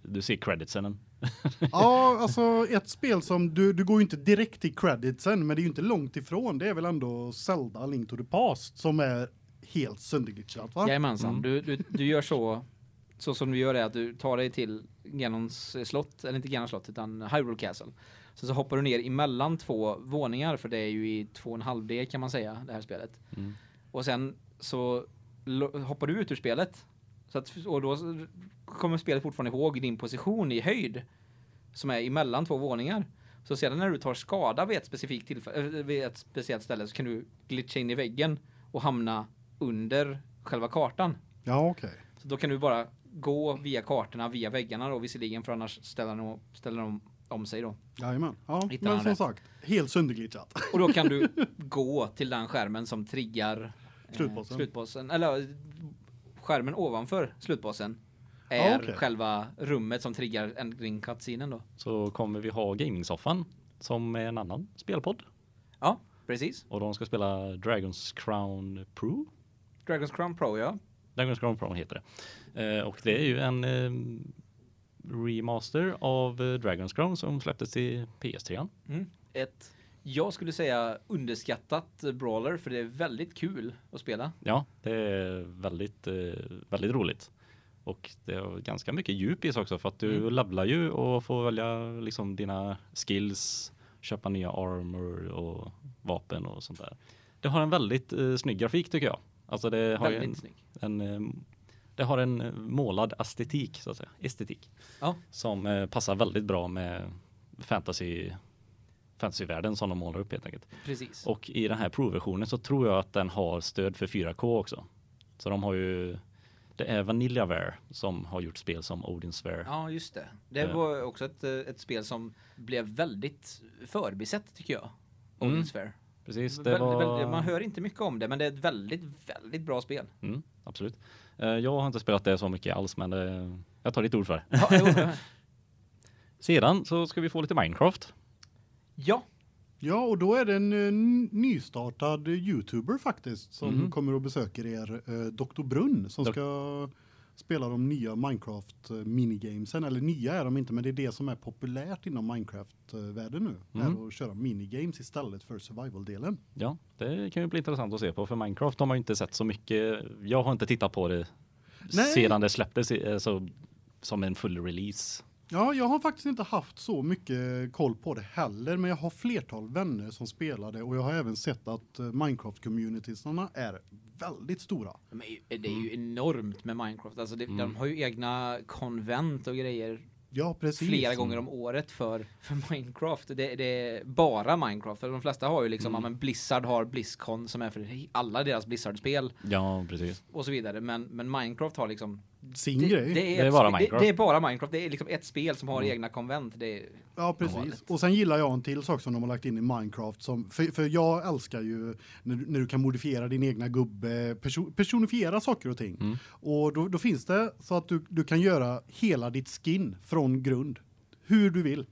du ser creditsen. (laughs)
ja, alltså ett spel som du du går ju inte direkt till creditsen men det är ju inte långt ifrån. Det är väl ändå Zelda Link to the Past som är helt sönderglitchat va?
Jajamensan.
Mm.
Du, du, du gör så så som du gör är att du tar dig till Ganons slott, eller inte Ganons slott utan Hyrule Castle. Så så hoppar du ner emellan två våningar för det är ju i två och en halv D kan man säga det här spelet.
Mm.
Och sen så hoppar du ut ur spelet. Så att, och då kommer spelet fortfarande ihåg din position i höjd som är emellan två våningar. Så sedan när du tar skada vid ett specifikt tillfälle, äh, vid ett speciellt ställe så kan du glitcha in i väggen och hamna under själva kartan.
Ja, okej.
Så då kan du bara gå via kartorna, via väggarna då visserligen för annars ställer de, ställer de om sig då.
Jajamän. Ja,
Hittar
men som
rätt.
sagt, helt sönderglitchat. (laughs)
Och då kan du (laughs) gå till den skärmen som triggar eh,
Slutbossen.
slutbossen. Eller eh, skärmen ovanför slutbossen är
Ja, okej.
själva rummet som triggar ending cutscenen då.
Så kommer vi ha Gamingsoffan som är en annan spelpodd
Ja, precis.
och de ska spela Dragon's Crown Pro.
Dragon's Crown Pro ja.
Dragon's Crown Pro heter det. Eh, och det är ju en eh, remaster av eh, Dragon's Crown som släpptes till PS3.
Mm. Ett jag skulle säga underskattat brawler för det är väldigt kul att spela.
Ja, det är väldigt, eh, väldigt roligt. Och det är ganska mycket djup i också för att du
Mm.
levlar ju och får välja liksom dina skills, köpa nya armor och vapen och sånt där. Det har en väldigt eh, snygg grafik tycker jag. Alltså det har ju en, en eh, det har en eh, målad estetik så att säga, estetik
Ja.
som eh, passar väldigt bra med fantasy fantasyvärlden som de målar upp helt enkelt.
Precis.
Och i den här provversionen så tror jag att den har stöd för 4K också. Så de har ju det är Vanillaware som har gjort spel som Odinsphere.
Ja, just det. Det var också ett, ett spel som blev väldigt förbisett tycker jag.
Mm. Precis, det var
man hör inte mycket om det, men det är ett väldigt, väldigt bra spel.
mm, absolut. Eh, Jag har inte spelat det så mycket alls men det, jag tar ditt ord för det.
Ja, jo, (laughs)
Sedan så ska vi få lite Minecraft.
ja,
Ja, och då är det en eh, nystartad youtuber faktiskt som
Mhm.
kommer och besöker er, eh, Dr. Brunn som
Dok-
ska spela de nya Minecraft eh, minigamesen eller nya är de inte men det är det som är populärt inom Minecraft eh, världen nu
Mhm.
är att köra minigames istället för survival delen.
Ja, det kan ju bli intressant att se på för Minecraft har man ju inte sett så mycket. Jag har inte tittat på det
Nej.
sedan det släpptes i- alltså, som en full release.
Ja, jag har faktiskt inte haft så mycket koll på det heller, men jag har flertal vänner som spelar det och jag har även sett att eh, Minecraft communitiesarna är väldigt stora.
ju, det är ju enormt med Minecraft. Alltså det,
Mm.
De har ju egna konvent och grejer
Ja, precis.
flera gånger om året för, för Minecraft. Det, det är bara Minecraft. För de flesta har ju liksom,
Mm.
ja, men Blizzard har Blizzcon som är för alla deras Blizzard-spel
Ja, precis.
och så vidare. Men, men Minecraft har liksom
Sin
det,
grej.
det,
Det
är
är
ett
bara Minecraft.
Det, det är bara Minecraft. Det är liksom ett spel som har
Mm.
egna konvent. Det är,
Ja, precis. Och sen gillar jag en till sak som de har lagt in i Minecraft som för, för jag älskar ju när, du- när du kan modifiera din egna gubbe, perso, personifiera saker och ting.
Mm.
Och då, då finns det så att du, du kan göra hela ditt skin från grund hur du vill.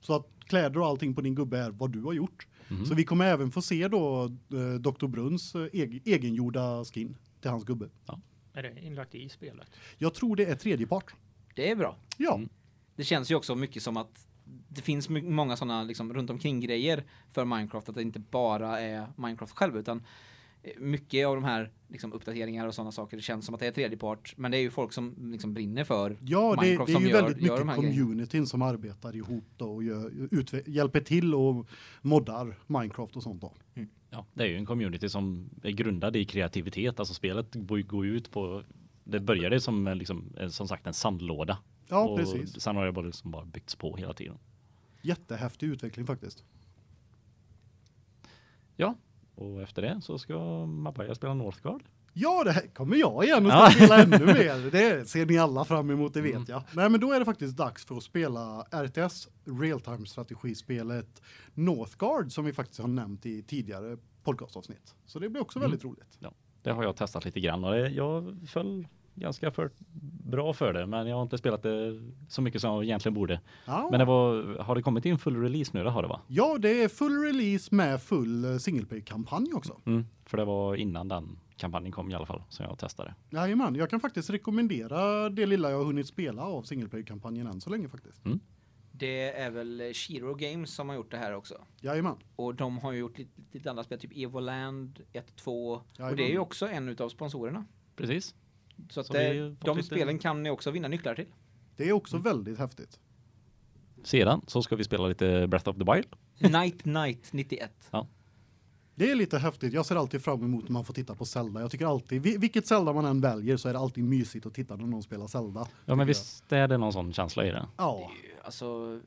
Så att kläder och allting på din gubbe är vad du har gjort.
Mhm.
Så vi kommer även få se då eh, Dr. Brunns eh, eg, egengjorda skin till hans gubbe.
Är det inlagt i spelet?
Jag tror det är tredjepart.
det är bra.
Ja.
Mm.
Det känns ju också mycket som att det finns många sådana liksom runt omkring grejer för Minecraft att det inte bara är Minecraft själv utan eh, mycket av de här liksom, uppdateringar och sådana saker känns som att det är tredjepart, men det är ju folk som liksom brinner för
Ja, det,
Minecraft
det är
som
ju
gör-
väldigt
gör
mycket
här grejerna.
communityn som arbetar ihop då och gör, hjälper till och moddar Minecraft och sånt då.
Ja, det är ju en community som är grundad i kreativitet. Alltså spelet går ju ut på det började som liksom, som sagt en sandlåda.
Ja,
och
precis.
Sen har det bara, liksom bara byggts på hela tiden.
Jättehäftig utveckling faktiskt.
Ja, och efter det så ska man börja spela Northgard.
Ja, det här kommer jag igen och
Ja.
spela ännu mer. (laughs) Det ser ni alla fram emot, det vet
Mm.
jag. Nej, men då är det faktiskt dags för att spela RTS real-time strategispelet Northgard som vi faktiskt har nämnt i tidigare podcastavsnitt. Så det blir också
Mm.
väldigt roligt.
Det har jag testat lite grann och det, jag föll ganska för, bra för det, men jag har inte spelat det så mycket som jag egentligen borde.
Ja.
Men det var, har det kommit in full release nu? Det har det va?
ja, det är full release med full eh, single kampanj också.
Mm, för det var innan den kampanjen kom i alla fall som jag testade.
Jajamän, jag kan faktiskt rekommendera det lilla jag har hunnit spela av single player kampanjen än så länge faktiskt.
Det är väl Shiro Games som har gjort det här också.
Jajamän.
Och de har ju gjort lite, lite andra spel, typ Evoland 1, 2. Och
Jajamän.
det är ju också en utav sponsorerna.
Precis.
Så att
Så
det,
fått
de
lite-
spelen kan ni också vinna nycklar till.
Det är också väldigt häftigt.
Sedan så ska vi spela lite Breath of the Wild.
Night Night 91.
Det är lite häftigt. Jag ser alltid fram emot när man får titta på Zelda. Jag tycker alltid, vi- vilket Zelda man än väljer så är det alltid mysigt att titta när någon spelar Zelda.
Ja, men
jag.
visst är det någon sån känsla i det?
Ja.
Alltså,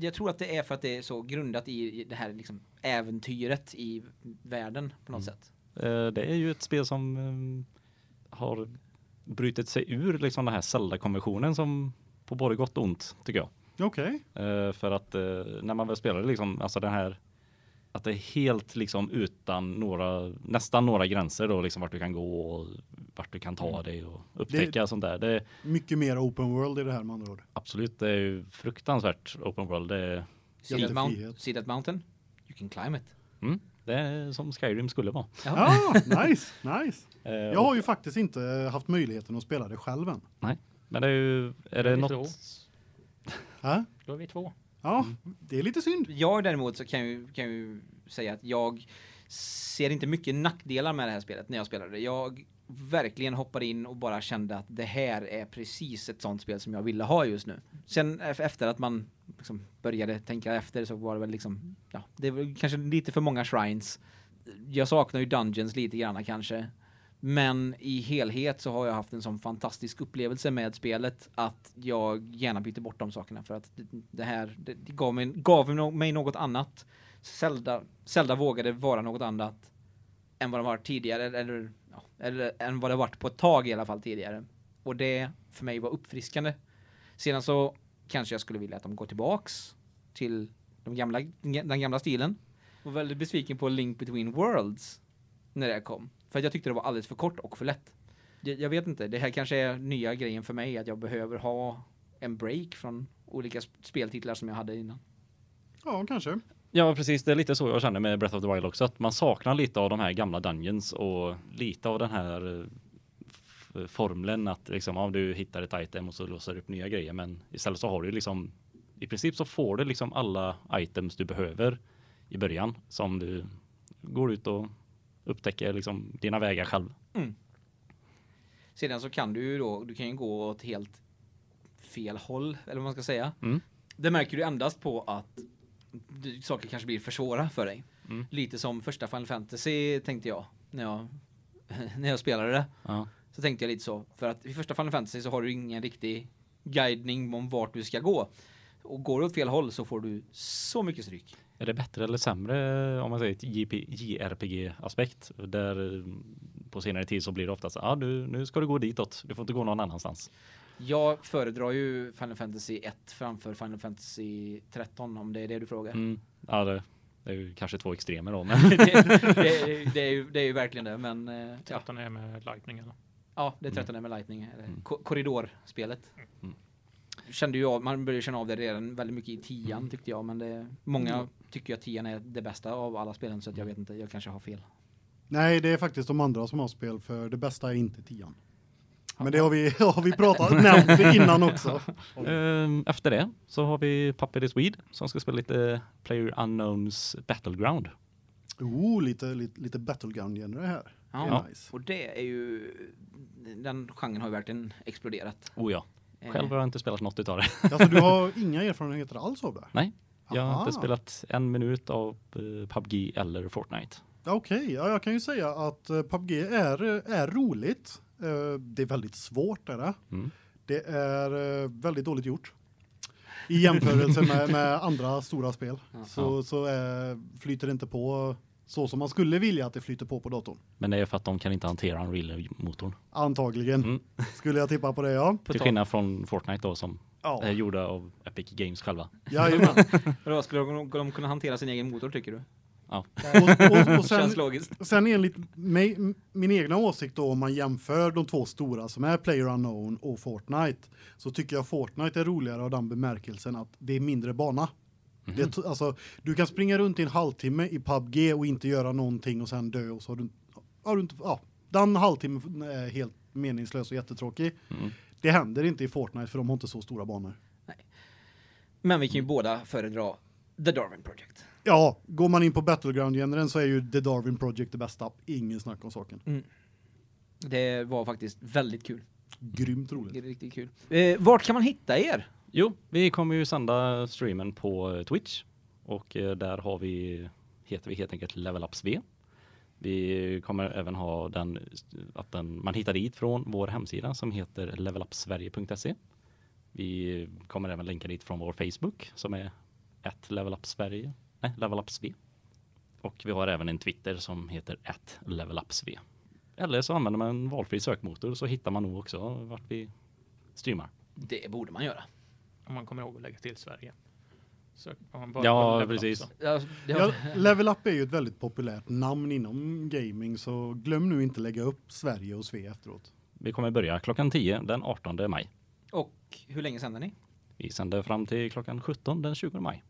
jag tror att det är för att det är så grundat i det här liksom äventyret i världen på något
Mm.
sätt.
Eh, Det är ju ett spel som eh, har brutit sig ur liksom den här Zelda-konventionen som på både gott och ont tycker jag.
Okej.
Eh, För att eh, när man väl spelar det liksom, alltså den här att det är helt liksom utan några, nästan några gränser då liksom vart du kan gå och vart du kan ta dig och upptäcka sånt där. Det är
Mycket mer open world i det här med andra ord.
absolut, det är ju fruktansvärt open world. Det är,
See that, mount, see that mountain? You can climb it.
mm, det är som Skyrim skulle vara.
Ja, nice, nice. (laughs)
Eh,
Jag har ju faktiskt inte haft möjligheten att spela det själv än.
Men det är ju, är det
vi
något?
två.
Hä?
Då är vi två.
Ja, det är lite synd.
Jag däremot så kan ju, kan ju säga att jag ser inte mycket nackdelar med det här spelet när jag spelade det. Jag verkligen hoppade in och bara kände att det här är precis ett sånt spel som jag ville ha just nu. Sen efter att man liksom började tänka efter så var det väl liksom, ja, det var kanske lite för många shrines. Jag saknar ju Dungeons lite grann kanske. Men i helhet så har jag haft en sån fantastisk upplevelse med spelet att jag gärna byter bort de sakerna för att det, det här det, det gav, mig, gav mig mig något annat. Zelda, Zelda vågade vara något annat än vad det var tidigare eller, ja, eller än vad det varit på ett tag i alla fall tidigare. Och det för mig var uppfriskande. Sedan så kanske jag skulle vilja att de går tillbaks till de gamla, den gamla stilen. Och väldigt besviken på Link Between Worlds när det kom. För att jag tyckte det var alldeles för kort och för lätt. Jag, jag vet inte, det här kanske är nya grejen för mig att jag behöver ha en break från olika sp- speltitlar som jag hade innan.
Ja, kanske.
Ja, precis. Det är lite så jag känner med Breath of the Wild också. Att man saknar lite av de här gamla dungeons och lite av den här eh, formeln att liksom, ja, du hittar ett item och så låser du upp nya grejer. Men istället så har du liksom, i princip så får du liksom alla items du behöver i början som du går ut och upptäcker liksom dina vägar själv.
Sedan så kan du ju då, du kan ju gå åt helt fel håll, eller vad man ska säga.
Mm.
Det märker du endast på att saker kanske blir för svåra för dig.
Mm.
Lite som första Final Fantasy tänkte jag när jag (laughs) när jag spelade det.
Ja.
Så tänkte jag lite så, för att i första Final Fantasy så har du ingen riktig guidning om vart du ska gå. Och går du åt fel håll så får du så mycket stryk.
Är det bättre eller sämre om man säger ett JRPG-aspekt? Där eh, på senare tid så blir det ofta så ja du, nu ska du gå ditåt. Du får inte gå någon annanstans.
Jag föredrar ju Final Fantasy 1 framför Final Fantasy 13 om det är det du frågar.
Mm. Ja, det, det är ju kanske två extremer då. Men (laughs)
det, det, det, är ju, det är ju verkligen det, men eh, ja,
13 är med Lightning eller?
ja, det är 13 med Lightning, eller
Mm.
ko- korridorspelet.
Mm.
Kände ju av, man började känna av det redan väldigt mycket i tian tyckte jag, men det, många tycker ju att tian är det bästa av alla spelen så att jag vet inte, jag kanske har fel.
Nej, det är faktiskt de andra som har spel för det bästa är inte tian. Men det har vi, (laughs) har vi pratat nämnt innan också. (laughs)
Ehm, efter det så har vi Puppet is Weed som ska spela lite Player Unknowns Battleground.
Oh, lite lite, lite battleground genre här. Det är
Ja.
nice.
Och det är ju den genren har ju verkligen exploderat.
Oh ja.
Eh,
Själv har jag inte spelat något utav det.
Alltså du har (laughs) inga erfarenheter alls av det?
Nej, Jag har
Aha.
inte spelat en minut av eh, PubG eller Fortnite.
Okej, ja, jag kan ju säga att eh, PubG är är roligt. Det är väldigt svårt är det.
Mm.
Det är väldigt dåligt gjort. I jämförelse med, med andra stora spel (laughs) så så eh, flyter det inte på så som man skulle vilja att det flyter på på datorn.
Men det är för att de kan inte hantera Unreal-motorn.
Antagligen
Mm.
skulle jag tippa på det ja.
Till skillnad från Fortnite då som
Ja,
är gjorda av Epic Games själva.
jajamän. (laughs)
Vadå, skulle de, de kunna hantera sin egen motor tycker du?
Ja.
Och, och, och sen,
Känns logiskt.
sen enligt mig, min egna åsikt då om man jämför de två stora som är PlayerUnknown och Fortnite så tycker jag Fortnite är roligare av den bemärkelsen att det är mindre bana. Det är, t- alltså, du kan springa runt i en halvtimme i PubG och inte göra någonting och sen dö och så har du, har du inte ja, den halvtimmen är helt meningslös och jättetråkig.
Mm.
Det händer inte i Fortnite för de har inte så stora banor.
Men vi kan ju båda föredra The Darwin Project.
Ja, går man in på Battleground-genren så är ju The Darwin Project det bästa. Ingen snack om saken.
Det var faktiskt väldigt kul.
Grymt
Det
roligt.
är riktigt kul. Eh, vart kan man hitta er?
Jo, vi kommer ju sända streamen på eh, Twitch och eh, där har vi heter vi helt enkelt Level Up SV. Vi kommer även ha den att den man hittar dit från vår hemsida som heter levelupsverige.se. Vi kommer även länka dit från vår Facebook som är ett levelupsverige, nej levelupsv. Och vi har även en Twitter som heter ett levelupsv. Eller så använder man en valfri sökmotor så hittar man nog också vart vi streamar.
Det borde man göra.
Om man kommer ihåg att lägga till Sverige. Så man bara
Ja,
up
precis.
så.
Ja,
Ja, Level Up är ju ett väldigt populärt namn inom gaming så glöm nu inte lägga upp Sverige och Sve efteråt.
Vi kommer börja klockan 10 den 18 maj.
Och hur länge sänder ni?
Vi sänder fram till klockan 17 den 20 maj.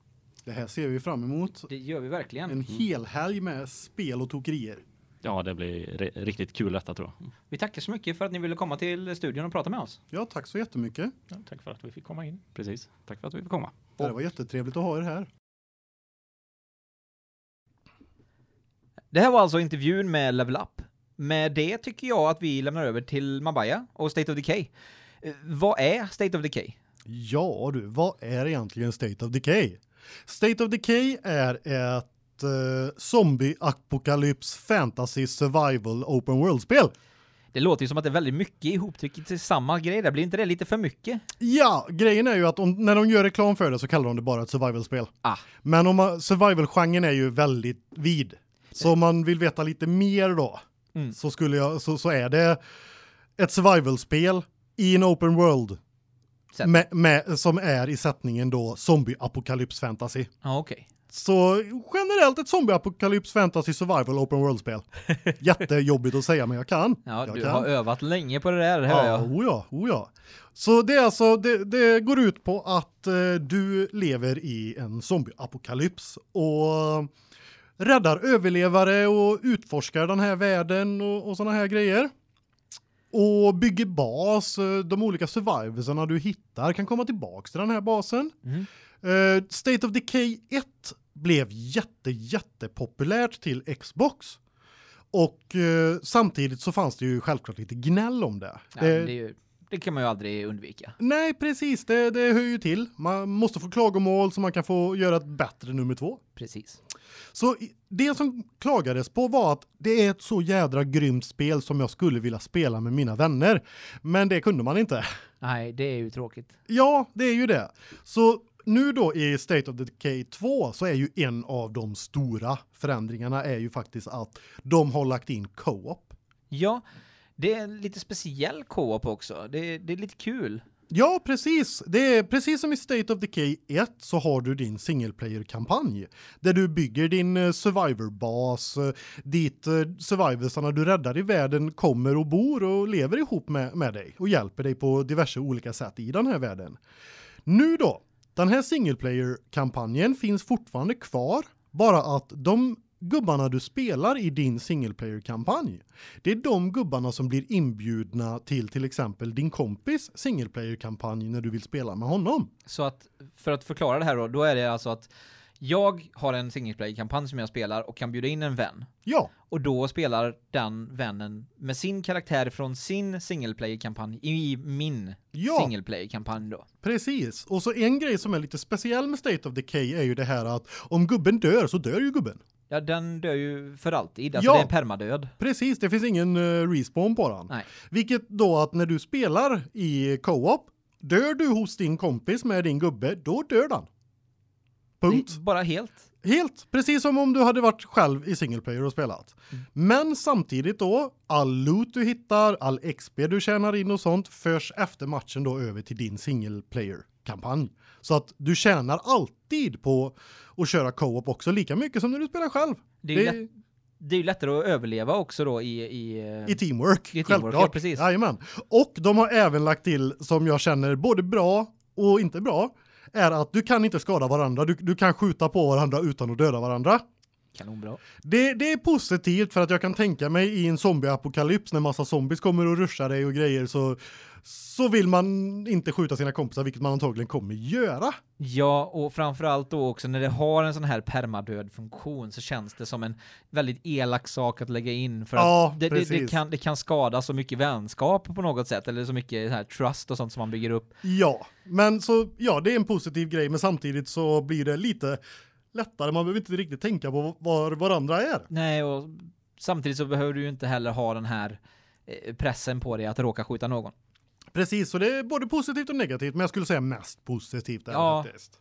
Det här ser vi fram emot.
Det gör vi verkligen.
En hel helg med spel och tokerier.
Ja, det blir ri- riktigt kul detta tror jag.
Vi tackar så mycket för att ni ville komma till studion och prata med oss.
Ja, tack så jättemycket.
Ja, tack för att vi fick komma in.
Precis. Tack för att vi fick komma.
Det var jättetrevligt att ha er här.
Det här var alltså intervjun med Level Up. Med det tycker jag att vi lämnar över till Mabaya och State of Decay. Eh, vad är State of Decay?
Ja du, vad är egentligen State of Decay? State of Decay är ett eh, zombie-apokalyps fantasy survival open world-spel.
Det låter ju som att det är väldigt mycket ihoptryckt till samma grej där. Blir inte det lite för mycket?
Ja, grejen är ju att om, när de gör reklam för det så kallar de det bara ett survival-spel.
Ah.
Men om survival-genren är ju väldigt vid. Så om man vill veta lite mer då
Mm.
så skulle jag så, så är det ett survival-spel i en open world med, med, som är i sättningen då zombie-apokalyps fantasy.
Ja, okej.
Så generellt ett zombie-apokalyps fantasy survival open world-spel. (laughs) Jättejobbigt att säga men jag kan.
Ja,
jag
du
kan.
har övat länge på det där, hör
Ja,
jag.
oh ja, oh ja. Så det är alltså det, det går ut på att eh, du lever i en zombie-apokalyps och räddar överlevare och utforskar den här världen och, och såna här grejer. Och bygger bas, eh, de olika survivorsarna du hittar kan komma tillbaks till den här basen.
Mhm.
Eh, State of Decay 1 blev jätte jättepopulärt till Xbox. Och eh, samtidigt så fanns det ju självklart lite gnäll om det.
Ja,
Det-
det, är ju- det kan man ju aldrig undvika.
Nej, precis. Det, det hör ju till. Man måste få klagomål så man kan få göra ett bättre nummer två.
Precis.
Så det som klagades på var att det är ett så jädra grymt spel som jag skulle vilja spela med mina vänner. Men det kunde man inte.
Nej, det är ju tråkigt.
Ja, det är ju det. Så nu då i State of Decay 2 så är ju en av de stora förändringarna är ju faktiskt att de har lagt in co-op.
Ja, det är en lite speciell co-op också. Det, det är lite kul.
Ja, precis. Det är precis som i State of Decay 1 så har du din single player kampanj där du bygger din eh, survivor bas eh, dit eh, survivorsarna du räddar i världen kommer och bor och lever ihop med med dig och hjälper dig på diverse olika sätt i den här världen. Nu då, den här single player kampanjen finns fortfarande kvar, bara att de gubbarna du spelar i din single player kampanj. Det är de gubbarna som blir inbjudna till till exempel din kompis single player kampanj när du vill spela med honom.
Så att för att förklara det här då, då är det alltså att jag har en single player-kampanj som jag spelar och kan bjuda in en vän.
Ja,
Och då spelar den vännen med sin karaktär från sin single player-kampanj i min
Ja.
single player-kampanj då.
precis. Och så en grej som är lite speciell med State of Decay är ju det här att om gubben dör så dör ju gubben.
Ja, den dör ju för alltid. Alltså
Ja.
det är permadöd.
Precis, det finns ingen uh, respawn på den.
Nej.
Vilket då att när du spelar i co-op, dör du hos din kompis med din gubbe, då dör den. Punkt.
Det- Bara helt.
Helt, precis som om du hade varit själv i single player och spelat.
Mm.
Men samtidigt då, all loot du hittar, all XP du tjänar in och sånt förs efter matchen då över till din single player kampanj. Så att du tjänar alltid på att köra co-op också lika mycket som när du spelar själv.
Det är, ju lätt, det är lättare att överleva också då i... I,
I teamwork,
I teamwork,
självklart.
ja, precis.
Jajamän. Och de har även lagt till, som jag känner både bra och inte bra, är att du kan inte skada varandra. Du, du kan skjuta på varandra utan att döda varandra.
Kanonbra.
Det, det är positivt för att jag kan tänka mig i en zombieapokalyps när massa zombies kommer och ruschar dig och grejer så så vill man inte skjuta sina kompisar vilket man antagligen kommer göra.
Ja, och framförallt då också när det har en sån här permadöd funktion så känns det som en väldigt elak sak att lägga in för
Ja,
att det, det, det, kan, det kan skada så mycket vänskap på något sätt eller så mycket här trust och sånt som man bygger upp.
Ja, men så ja, det är en positiv grej men samtidigt så blir det lite lättare. Man behöver inte riktigt tänka på var varandra är.
Nej, och samtidigt så behöver du ju inte heller ha den här eh, pressen på dig att råka skjuta någon.
Precis, så det är både positivt och negativt, men jag skulle säga mest positivt
Ja.
faktiskt.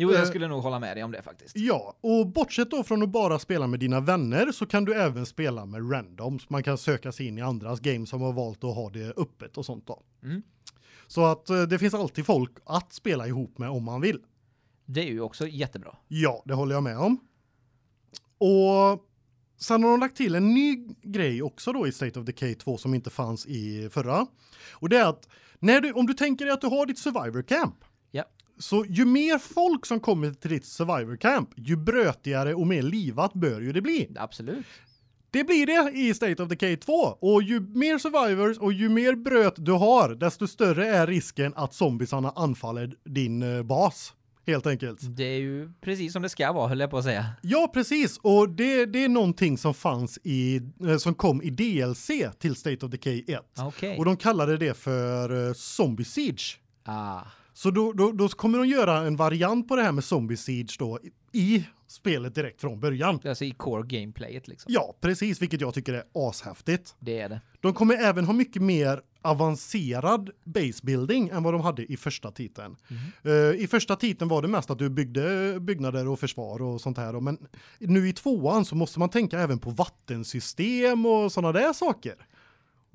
Jo, jag
Eh,
skulle nog hålla med dig om det faktiskt.
Ja, och bortsett då från att bara spela med dina vänner så kan du även spela med randoms. Man kan söka sig in i andras games som har valt att ha det öppet och sånt då.
Mm.
Så att eh, det finns alltid folk att spela ihop med om man vill.
Det är ju också jättebra.
Ja, det håller jag med om. Och sen har de lagt till en ny grej också då i State of Decay 2 som inte fanns i förra. Och det är att när du om du tänker dig att du har ditt survivor camp.
Ja.
Så ju mer folk som kommer till ditt survivor camp, ju brötigare och mer livat bör ju det bli.
Absolut.
Det blir det i State of Decay 2 och ju mer survivors och ju mer bröt du har, desto större är risken att zombiesarna anfaller din eh, bas helt enkelt.
Det är ju precis som det ska vara, höll jag på att säga.
Ja, precis. Och det, det är någonting som fanns i eh, som kom i DLC till State of Decay 1.
Okej.
Och de kallade det för eh, Zombie Siege.
Ah.
Så då, då, då kommer de göra en variant på det här med Zombie Siege då i, spelet direkt från början.
Alltså i core gameplayet liksom.
Ja, precis, vilket jag tycker är ashäftigt.
Det är det.
De kommer även ha mycket mer avancerad base building än vad de hade i första titeln. Eh, I första titeln var det mest att du byggde byggnader och försvar och sånt här men nu i tvåan så måste man tänka även på vattensystem och såna där saker.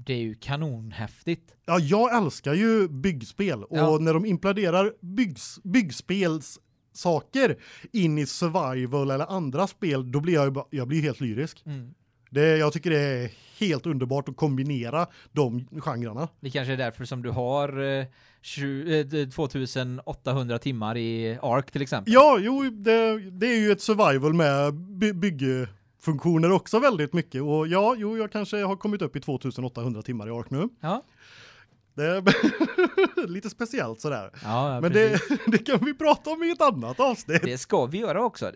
Det är ju kanonhäftigt.
Ja, jag älskar ju byggspel och
Ja.
när de implementerar byggs, byggspels saker in i survival eller andra spel då blir jag jag blir helt lyrisk.
Mm.
Det jag tycker det är helt underbart att kombinera de genrerna.
Det kanske är därför som du har eh, 20, eh, 2800 timmar i Ark till exempel.
Ja, jo, det, det är ju ett survival med by byggfunktioner också väldigt mycket och ja, jo, jag kanske har kommit upp i 2800 timmar i Ark nu.
Ja,
Det är (laughs) lite speciellt sådär.
ja, ja
Men det, (laughs) det kan vi prata om i ett annat avsnitt.
Det ska vi göra också.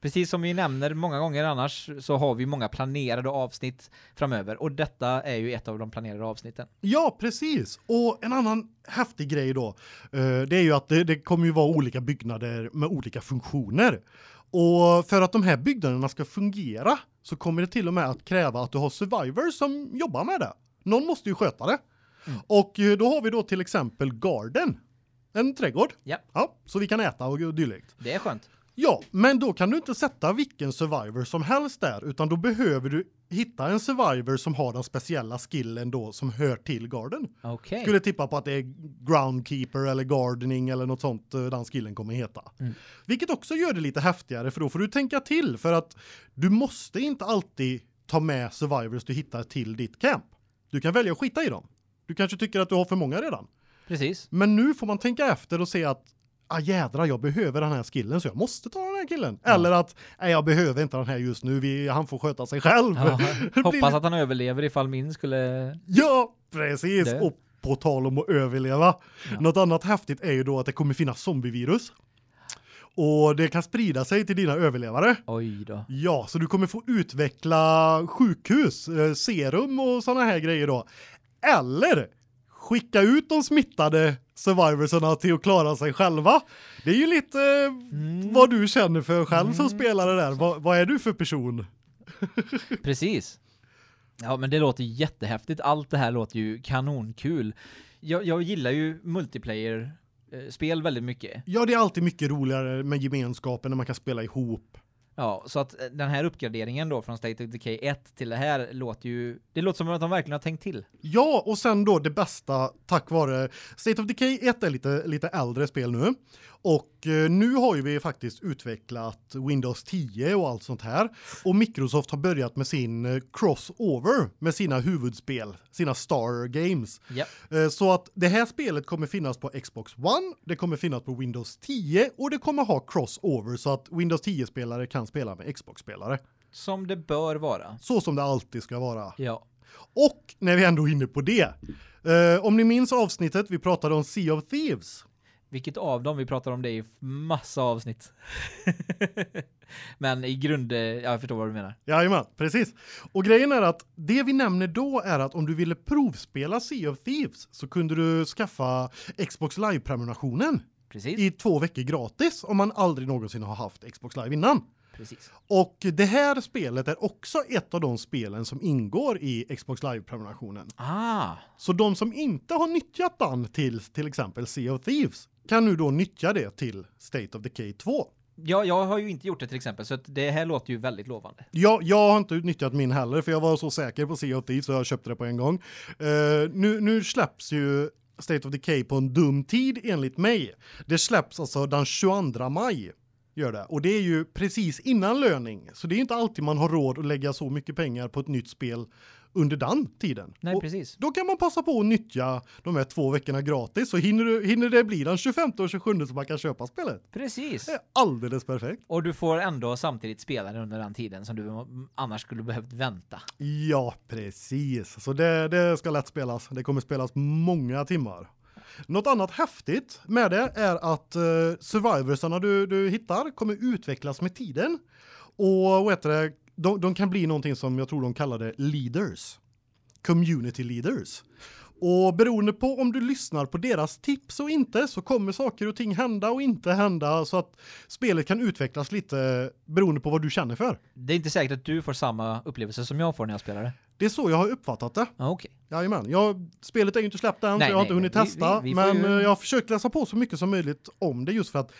Precis som vi nämner många gånger annars så har vi många planerade avsnitt framöver och detta är ju ett av de planerade avsnitten.
Ja, precis. Och en annan häftig grej då, eh, det är ju att det, det kommer ju vara olika byggnader med olika funktioner. Och för att de här byggnaderna ska fungera så kommer det till och med att kräva att du har survivors som jobbar med det. Någon måste ju sköta det.
Mm.
Och eh, då har vi då till exempel garden. En trädgård.
Ja.
Ja, så vi kan äta och och dylikt.
Det är skönt.
Ja, men då kan du inte sätta vilken survivor som helst där utan då behöver du hitta en survivor som har den speciella skillen då som hör till garden.
Okej.
Skulle tippa på att det är groundkeeper eller gardening eller något sånt eh, den skillen kommer heta.
Mm.
Vilket också gör det lite häftigare för då får du tänka till för att du måste inte alltid ta med survivors du hittar till ditt camp. Du kan välja att skita i dem. Du kanske tycker att du har för många redan.
Precis.
Men nu får man tänka efter och se att ah jädra, jag behöver den här skillen så jag måste ta den här killen. Eller att nej, jag behöver inte den här just nu, vi, han får sköta sig själv.
Ja, (laughs) hoppas att han överlever ifall min skulle...
Ja, precis.
Det.
Och på tal om att överleva.
Ja.
Något annat häftigt är ju då att det kommer finnas zombievirus. Och det kan sprida sig till dina överlevare.
Oj då.
Ja, så du kommer få utveckla sjukhus, eh, serum och såna här grejer då. Eller skicka ut de smittade survivorsarna till att klara sig själva. Det är ju lite eh,
Mm.
vad du känner för själv som spelare där. Vad, vad är du för person? (laughs)
Precis. Ja, men det låter jättehäftigt. Allt det här låter ju kanonkul. Jag, jag gillar ju multiplayer eh, spel väldigt mycket.
Ja, det är alltid mycket roligare med gemenskapen när man kan spela ihop.
Ja, så att eh, den här uppgraderingen då från State of Decay 1 till det här låter ju det låter som att de verkligen har tänkt till.
Ja, och sen då det bästa tack vare State of Decay 1 är lite lite äldre spel nu och eh, nu har ju vi faktiskt utvecklat Windows 10 och allt sånt här och Microsoft har börjat med sin eh, crossover med sina huvudspel, sina Star Games.
Ja.
Eh, Så att det här spelet kommer finnas på Xbox One, det kommer finnas på Windows 10 och det kommer ha crossover så att Windows 10 spelare kan spela med Xbox spelare.
Som det bör vara.
Så som det alltid ska vara.
Ja.
Och när vi ändå är inne på det. Om ni minns avsnittet vi pratade om Sea of Thieves.
Vilket av dem vi pratar om det i massa avsnitt. (laughs) Men i grund, eh, ja, jag förstår vad du menar.
Jajamän, precis. Och grejen är att det vi nämner då är att om du ville provspela Sea of Thieves så kunde du skaffa Xbox Live-prenumerationen
Precis.
i två veckor gratis om man aldrig någonsin har haft Xbox Live innan.
Precis.
Och det här spelet är också ett av de spelen som ingår i Xbox Live-prenumerationen.
Ah,
Så de som inte har nyttjat den till till exempel Sea of Thieves kan nu då nyttja det till State of Decay 2.
ja, jag har ju inte gjort det till exempel så det här låter ju väldigt lovande.
Jag, jag har inte utnyttjat min heller för jag var så säker på Sea of Thieves så jag köpte det på en gång. Eh, nu, nu släpps ju State of Decay på en dum tid enligt mig. Det släpps alltså den 22 maj gör det och det är ju precis innan löning så det är inte alltid man har råd att lägga så mycket pengar på ett nytt spel under den tiden.
Nej,
och
precis.
då kan man passa på att nyttja de här två veckorna gratis så hinner, du, hinner det bli den 25 och 27 så man kan köpa spelet.
Precis.
Det är alldeles perfekt.
Och du får ändå samtidigt spela det under den tiden som du annars skulle behövt vänta.
Ja, precis. Så det, det ska lätt spelas. Det kommer spelas många timmar. Något annat häftigt med det är att uh, survivorsarna du, du hittar kommer utvecklas med tiden. Och vad heter det? De, de kan bli någonting som jag tror de kallade leaders. Community leaders. Och beroende på om du lyssnar på deras tips och inte så kommer saker och ting hända och inte hända så att spelet kan utvecklas lite beroende på vad du känner för.
Det är inte säkert att du får samma upplevelse som jag får när jag spelar det.
Det är så jag har uppfattat det.
Ja, okej.
Jajamän. Jag, spelet är ju inte släppt än
Nej,
så jag har
nej,
inte hunnit
nej. Vi-
testa.
vi- vi får
men
ju-
eh, jag har försökt läsa på så mycket som möjligt om det just för att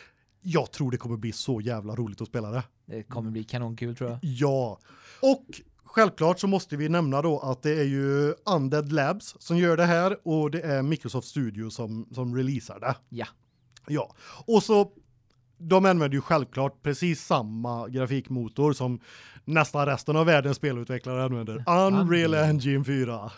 jag tror det kommer bli så jävla roligt att spela det.
Det kommer bli kanonkul tror jag.
Ja. Och självklart så måste vi nämna då att det är ju Undead Labs som gör det här och det är Microsoft Studio som som releasar det.
Ja.
Ja. Och så de använder ju självklart precis samma grafikmotor som nästan resten av världens spelutvecklare använder. (laughs) Unreal Engine 4.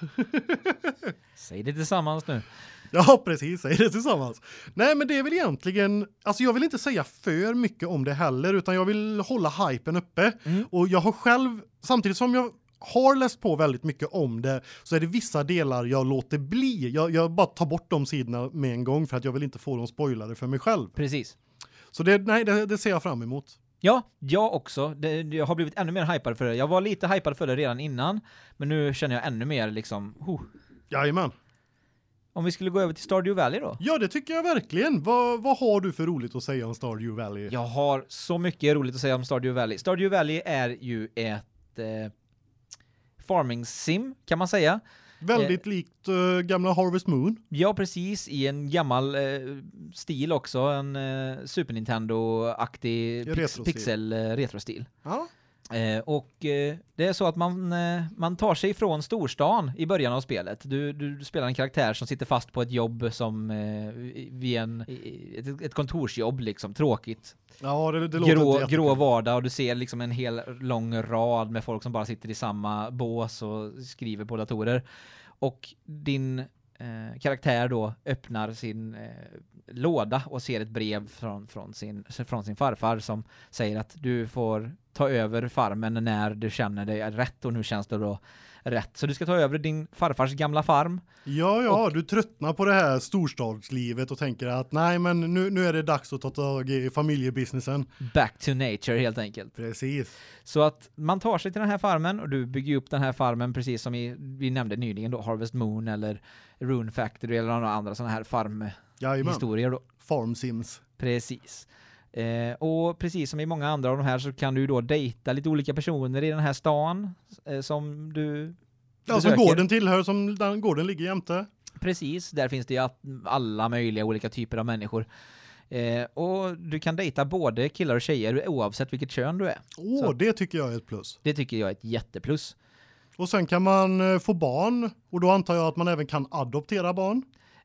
(laughs)
Säg det tillsammans nu.
Ja, precis. Säg det tillsammans. Nej, men det är väl egentligen alltså jag vill inte säga för mycket om det heller utan jag vill hålla hypen uppe
Mm.
och jag har själv samtidigt som jag har läst på väldigt mycket om det så är det vissa delar jag låter bli. Jag, jag bara tar bort de sidorna med en gång för att jag vill inte få dem spoilade för mig själv.
Precis.
Så det nej, det, det ser jag fram emot.
Ja, jag också. Det, jag har blivit ännu mer hypad för det. Jag var lite hypad för det redan innan, men nu känner jag ännu mer liksom, huh.
Jajamän.
Om vi skulle gå över till Stardew Valley då?
Ja, det tycker jag verkligen. Vad, vad har du för roligt att säga om Stardew Valley?
Jag har så mycket roligt att säga om Stardew Valley. Stardew Valley är ju ett eh, farming sim kan man säga.
Väldigt likt eh, gamla Harvest Moon.
Ja, precis i en gammal eh, stil också, en eh, Super Nintendo-aktig pix
Retrostil.
pixel eh, retrostil.
Ja.
Eh, och eh, det är så att man eh, man tar sig ifrån storstan i början av spelet. Du, du, du spelar en karaktär som sitter fast på ett jobb som eh, vid en ett, ett kontorsjobb liksom tråkigt.
Ja, det, det låter inte
grå,
jättekul.
grå vardag och du ser liksom en hel lång rad med folk som bara sitter i samma bås och skriver på datorer. Och din eh, karaktär då öppnar sin eh, låda och ser ett brev från, från, sin, från sin farfar som säger att du får ta över farmen när du känner dig rätt och nu känns det då rätt. Så du ska ta över din farfars gamla farm.
Ja, ja, du tröttnar på det här storstadslivet och tänker att nej, men nu, nu är det dags att ta tag i familjebusinessen.
Back to nature helt enkelt.
Precis.
Så att man tar sig till den här farmen och du bygger upp den här farmen precis som i, vi nämnde nyligen då Harvest Moon eller Rune Factory eller några andra sådana här farmhistorier då.
Farm Sims.
Precis. Eh, och precis som i många andra av de här så kan du då dejta lite olika personer i den här stan eh, som du
Ja, som gården tillhör, som den gården ligger jämte.
Precis, där finns det ju alla möjliga olika typer av människor. Eh, och du kan dejta både killar och tjejer oavsett vilket kön du är.
Åh, oh, det tycker jag är ett plus.
Det tycker jag är ett jätteplus.
Och sen kan man eh, få barn och då antar jag att man även kan adoptera barn.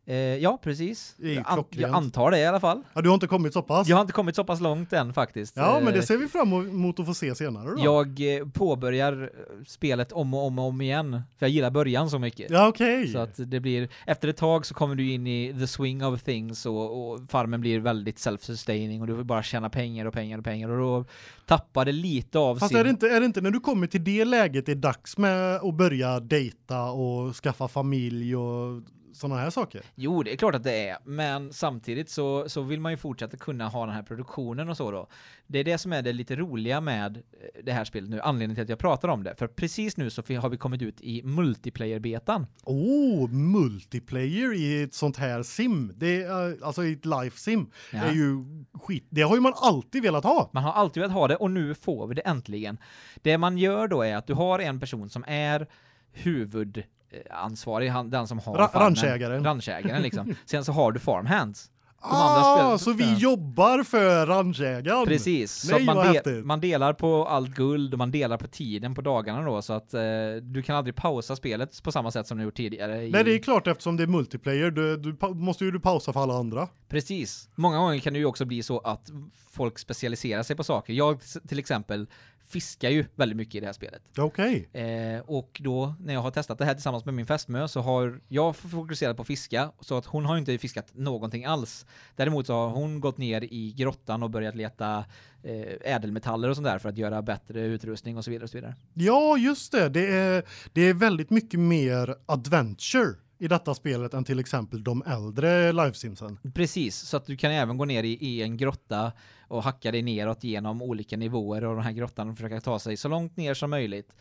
Eh, ja, precis. An jag antar det i alla fall.
Ja, du har inte kommit så pass?
Jag har inte kommit så pass långt än faktiskt.
Ja, men det eh, ser vi fram emot att få se senare då.
Jag eh, påbörjar spelet om och om och om igen, för jag gillar början så mycket.
Ja, okej. Okay.
Så att det blir, efter ett tag så kommer du in i the swing of things och, och farmen blir väldigt self-sustaining och du vill bara tjäna pengar och pengar och pengar och då tappar det lite av
Fast
sin...
är det, inte, är det inte när du kommer till det läget det är dags med att börja dejta och skaffa familj och såna här saker?
Jo, det är klart att det är, men samtidigt så så vill man ju fortsätta kunna ha den här produktionen och så då. Det är det som är det lite roliga med eh, det här spelet nu, anledningen till att jag pratar om det. För precis nu så har vi kommit ut i multiplayer-betan.
Oh, multiplayer i ett sånt här sim. Det är alltså i ett life sim. Ja. Det är ju skit. Det har ju man alltid velat ha.
Man har alltid velat ha det och nu får vi det äntligen. Det man gör då är att du har en person som är huvud ansvarig, han, den som har
Ra ranchägaren.
ranchägaren liksom. (laughs) Sen så har du farmhands.
De ah, så vi jobbar för ranchägaren.
Precis, Nej, så man, de man delar på allt guld och man delar på tiden på dagarna då så att eh, du kan aldrig pausa spelet på samma sätt som du gjort tidigare.
I... Nej, det är klart eftersom det är multiplayer, du, du måste ju du pausa för alla andra.
Precis. Många gånger kan det ju också bli så att folk specialiserar sig på saker. Jag till exempel fiskar ju väldigt mycket i det här spelet.
Okej.
Okay. Eh, och då när jag har testat det här tillsammans med min fästmö så har jag fokuserat på fiska så att hon har inte fiskat någonting alls. Däremot så har hon gått ner i grottan och börjat leta eh, ädelmetaller och sånt där för att göra bättre utrustning och så vidare och så vidare.
Ja, just det. Det är det är väldigt mycket mer adventure i detta spelet än till exempel de äldre livesimsen.
Precis, så att du kan även gå ner i, i en grotta och hacka dig neråt genom olika nivåer av den här grottan och försöka ta sig så långt ner som möjligt.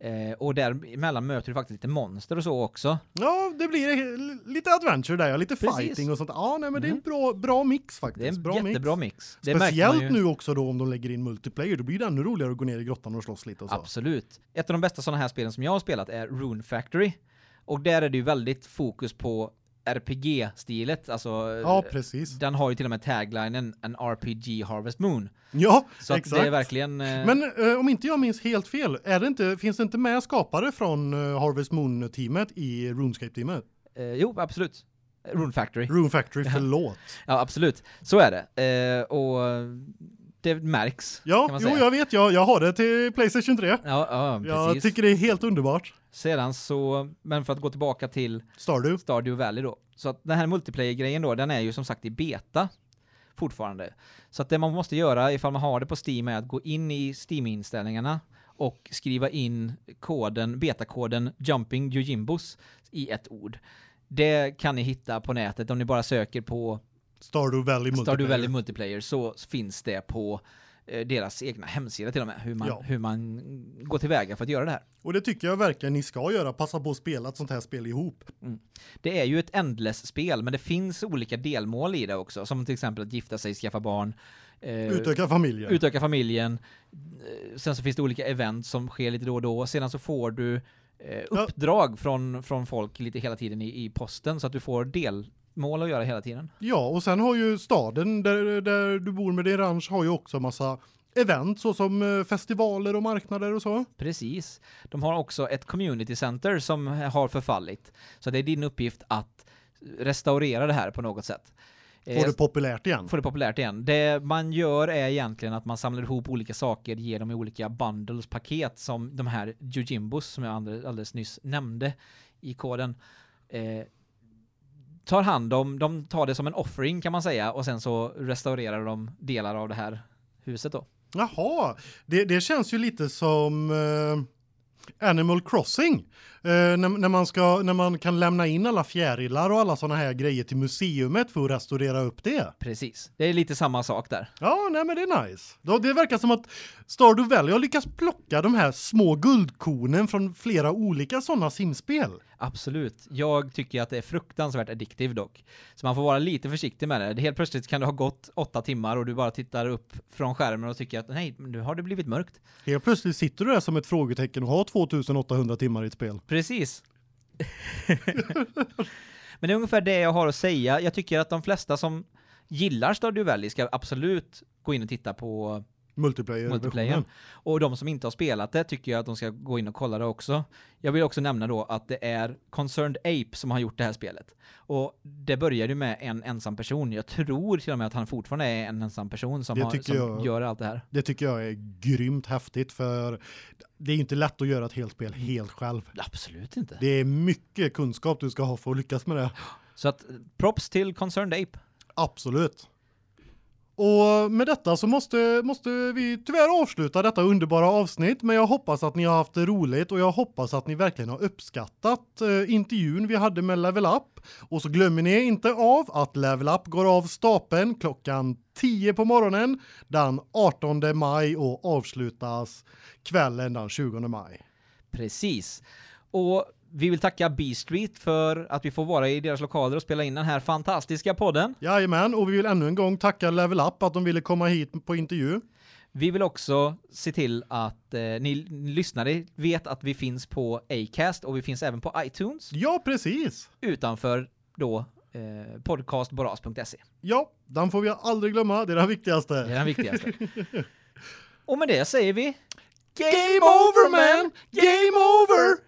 Eh, och däremellan möter du faktiskt lite monster och så också.
Ja, det blir lite adventure där, lite Precis. fighting och sånt. Ja, nej men mm. det är en bra bra mix faktiskt.
Det är en
bra
jättebra mix. mix.
Speciellt nu också då om de lägger in multiplayer, då blir det ännu roligare att gå ner i grottan och slåss lite och så.
Absolut. Ett av de bästa sådana här spelen som jag har spelat är Rune Factory. Och där är det ju väldigt fokus på RPG-stilet, alltså
Ja, precis.
Den har ju till och med taglinen en RPG Harvest Moon.
Ja,
så exakt. det är verkligen eh...
Men eh, om inte jag minns helt fel, är det inte finns det inte med skapare från eh, Harvest Moon teamet i RuneScape teamet?
Eh, jo, absolut. Rune Factory.
Rune Factory, (laughs) förlåt.
ja, absolut. Så är det. Eh, och det märks.
Ja, jo, jag vet. Jag, jag har det till Playstation 3. Ja,
ja, precis.
Jag tycker det är helt underbart.
Sedan så, men för att gå tillbaka till
Stardew,
Stardew Valley då. Så att den här multiplayer-grejen då, den är ju som sagt i beta fortfarande. Så att det man måste göra ifall man har det på Steam är att gå in i Steam-inställningarna och skriva in koden, betakoden Jumping Jojimbos i ett ord. Det kan ni hitta på nätet om ni bara söker på
Stardew Valley
Multiplayer. Stardew Valley Multiplayer så finns det på eh, deras egna hemsida till och med hur man ja. hur man går tillväga för att göra det här.
Och det tycker jag verkligen ni ska göra, passa på att spela ett sånt här spel ihop. Mm.
Det är ju ett endless spel, men det finns olika delmål i det också, som till exempel att gifta sig, skaffa barn,
eh, utöka familjen.
Utöka familjen. Eh, sen så finns det olika event som sker lite då och då. Sedan så får du eh, uppdrag ja. från från folk lite hela tiden i, i posten så att du får del mål att göra hela tiden.
Ja, och sen har ju staden där, där du bor med din ranch har ju också massa event så som eh, festivaler och marknader och så.
Precis. De har också ett community center som har förfallit. Så det är din uppgift att restaurera det här på något sätt.
Få det eh, populärt igen.
Få det populärt igen. Det man gör är egentligen att man samlar ihop olika saker, ger dem i olika bundles, paket som de här Jojimbos som jag alldeles nyss nämnde i koden. Eh, tar hand om, de tar det som en offering kan man säga och sen så restaurerar de delar av det här huset då.
Jaha, det, det känns ju lite som eh, Animal Crossing. Eh, när, när, man ska, när man kan lämna in alla fjärilar och alla såna här grejer till museumet för att restaurera upp det.
Precis. Det är lite samma sak där.
Ja, nej men det är nice. Då, det verkar som att Stardew Valley har lyckats plocka de här små guldkornen från flera olika sådana simspel.
Absolut. Jag tycker att det är fruktansvärt addictive dock. Så man får vara lite försiktig med det. Helt plötsligt kan det ha gått åtta timmar och du bara tittar upp från skärmen och tycker att nej, nu har det blivit mörkt.
Helt plötsligt sitter du där som ett frågetecken och har 2800 timmar i ett spel.
Precis. Precis. Men det är ungefär det jag har att säga. Jag tycker att de flesta som gillar Stardew Valley ska absolut gå in och titta på
Multiplayer.
multiplayern. Och de som inte har spelat det tycker jag att de ska gå in och kolla det också. Jag vill också nämna då att det är Concerned Ape som har gjort det här spelet. Och det började ju med en ensam person. Jag tror till och med att han fortfarande är en ensam person som, har, som
jag-
gör allt det här.
Det tycker jag är grymt häftigt för det är inte lätt att göra ett helt spel helt själv.
Absolut inte.
Det är mycket kunskap du ska ha för att lyckas med det.
Så att props till Concerned Ape.
Absolut. Och med detta så måste, måste vi tyvärr avsluta detta underbara avsnitt, men jag hoppas att ni har haft det roligt och jag hoppas att ni verkligen har uppskattat eh, intervjun vi hade med Level Up. Och så glömmer ni inte av att Level Up går av stapeln klockan 10 på morgonen den 18 maj och avslutas kvällen den 20 maj.
Precis. Och vi vill tacka B-Street för att vi får vara i deras lokaler och spela in den här fantastiska podden.
Jajamän, och vi vill ännu en gång tacka Level Up att de ville komma hit på intervju.
Vi vill också se till att eh, ni lyssnare vet att vi finns på Acast och vi finns även på iTunes
Ja, precis.
utanför då eh, podcastboras.se.
Ja, den får vi aldrig glömma, det är det viktigaste.
Det är den viktigaste. (laughs) och med det säger vi
Game over man! Game over!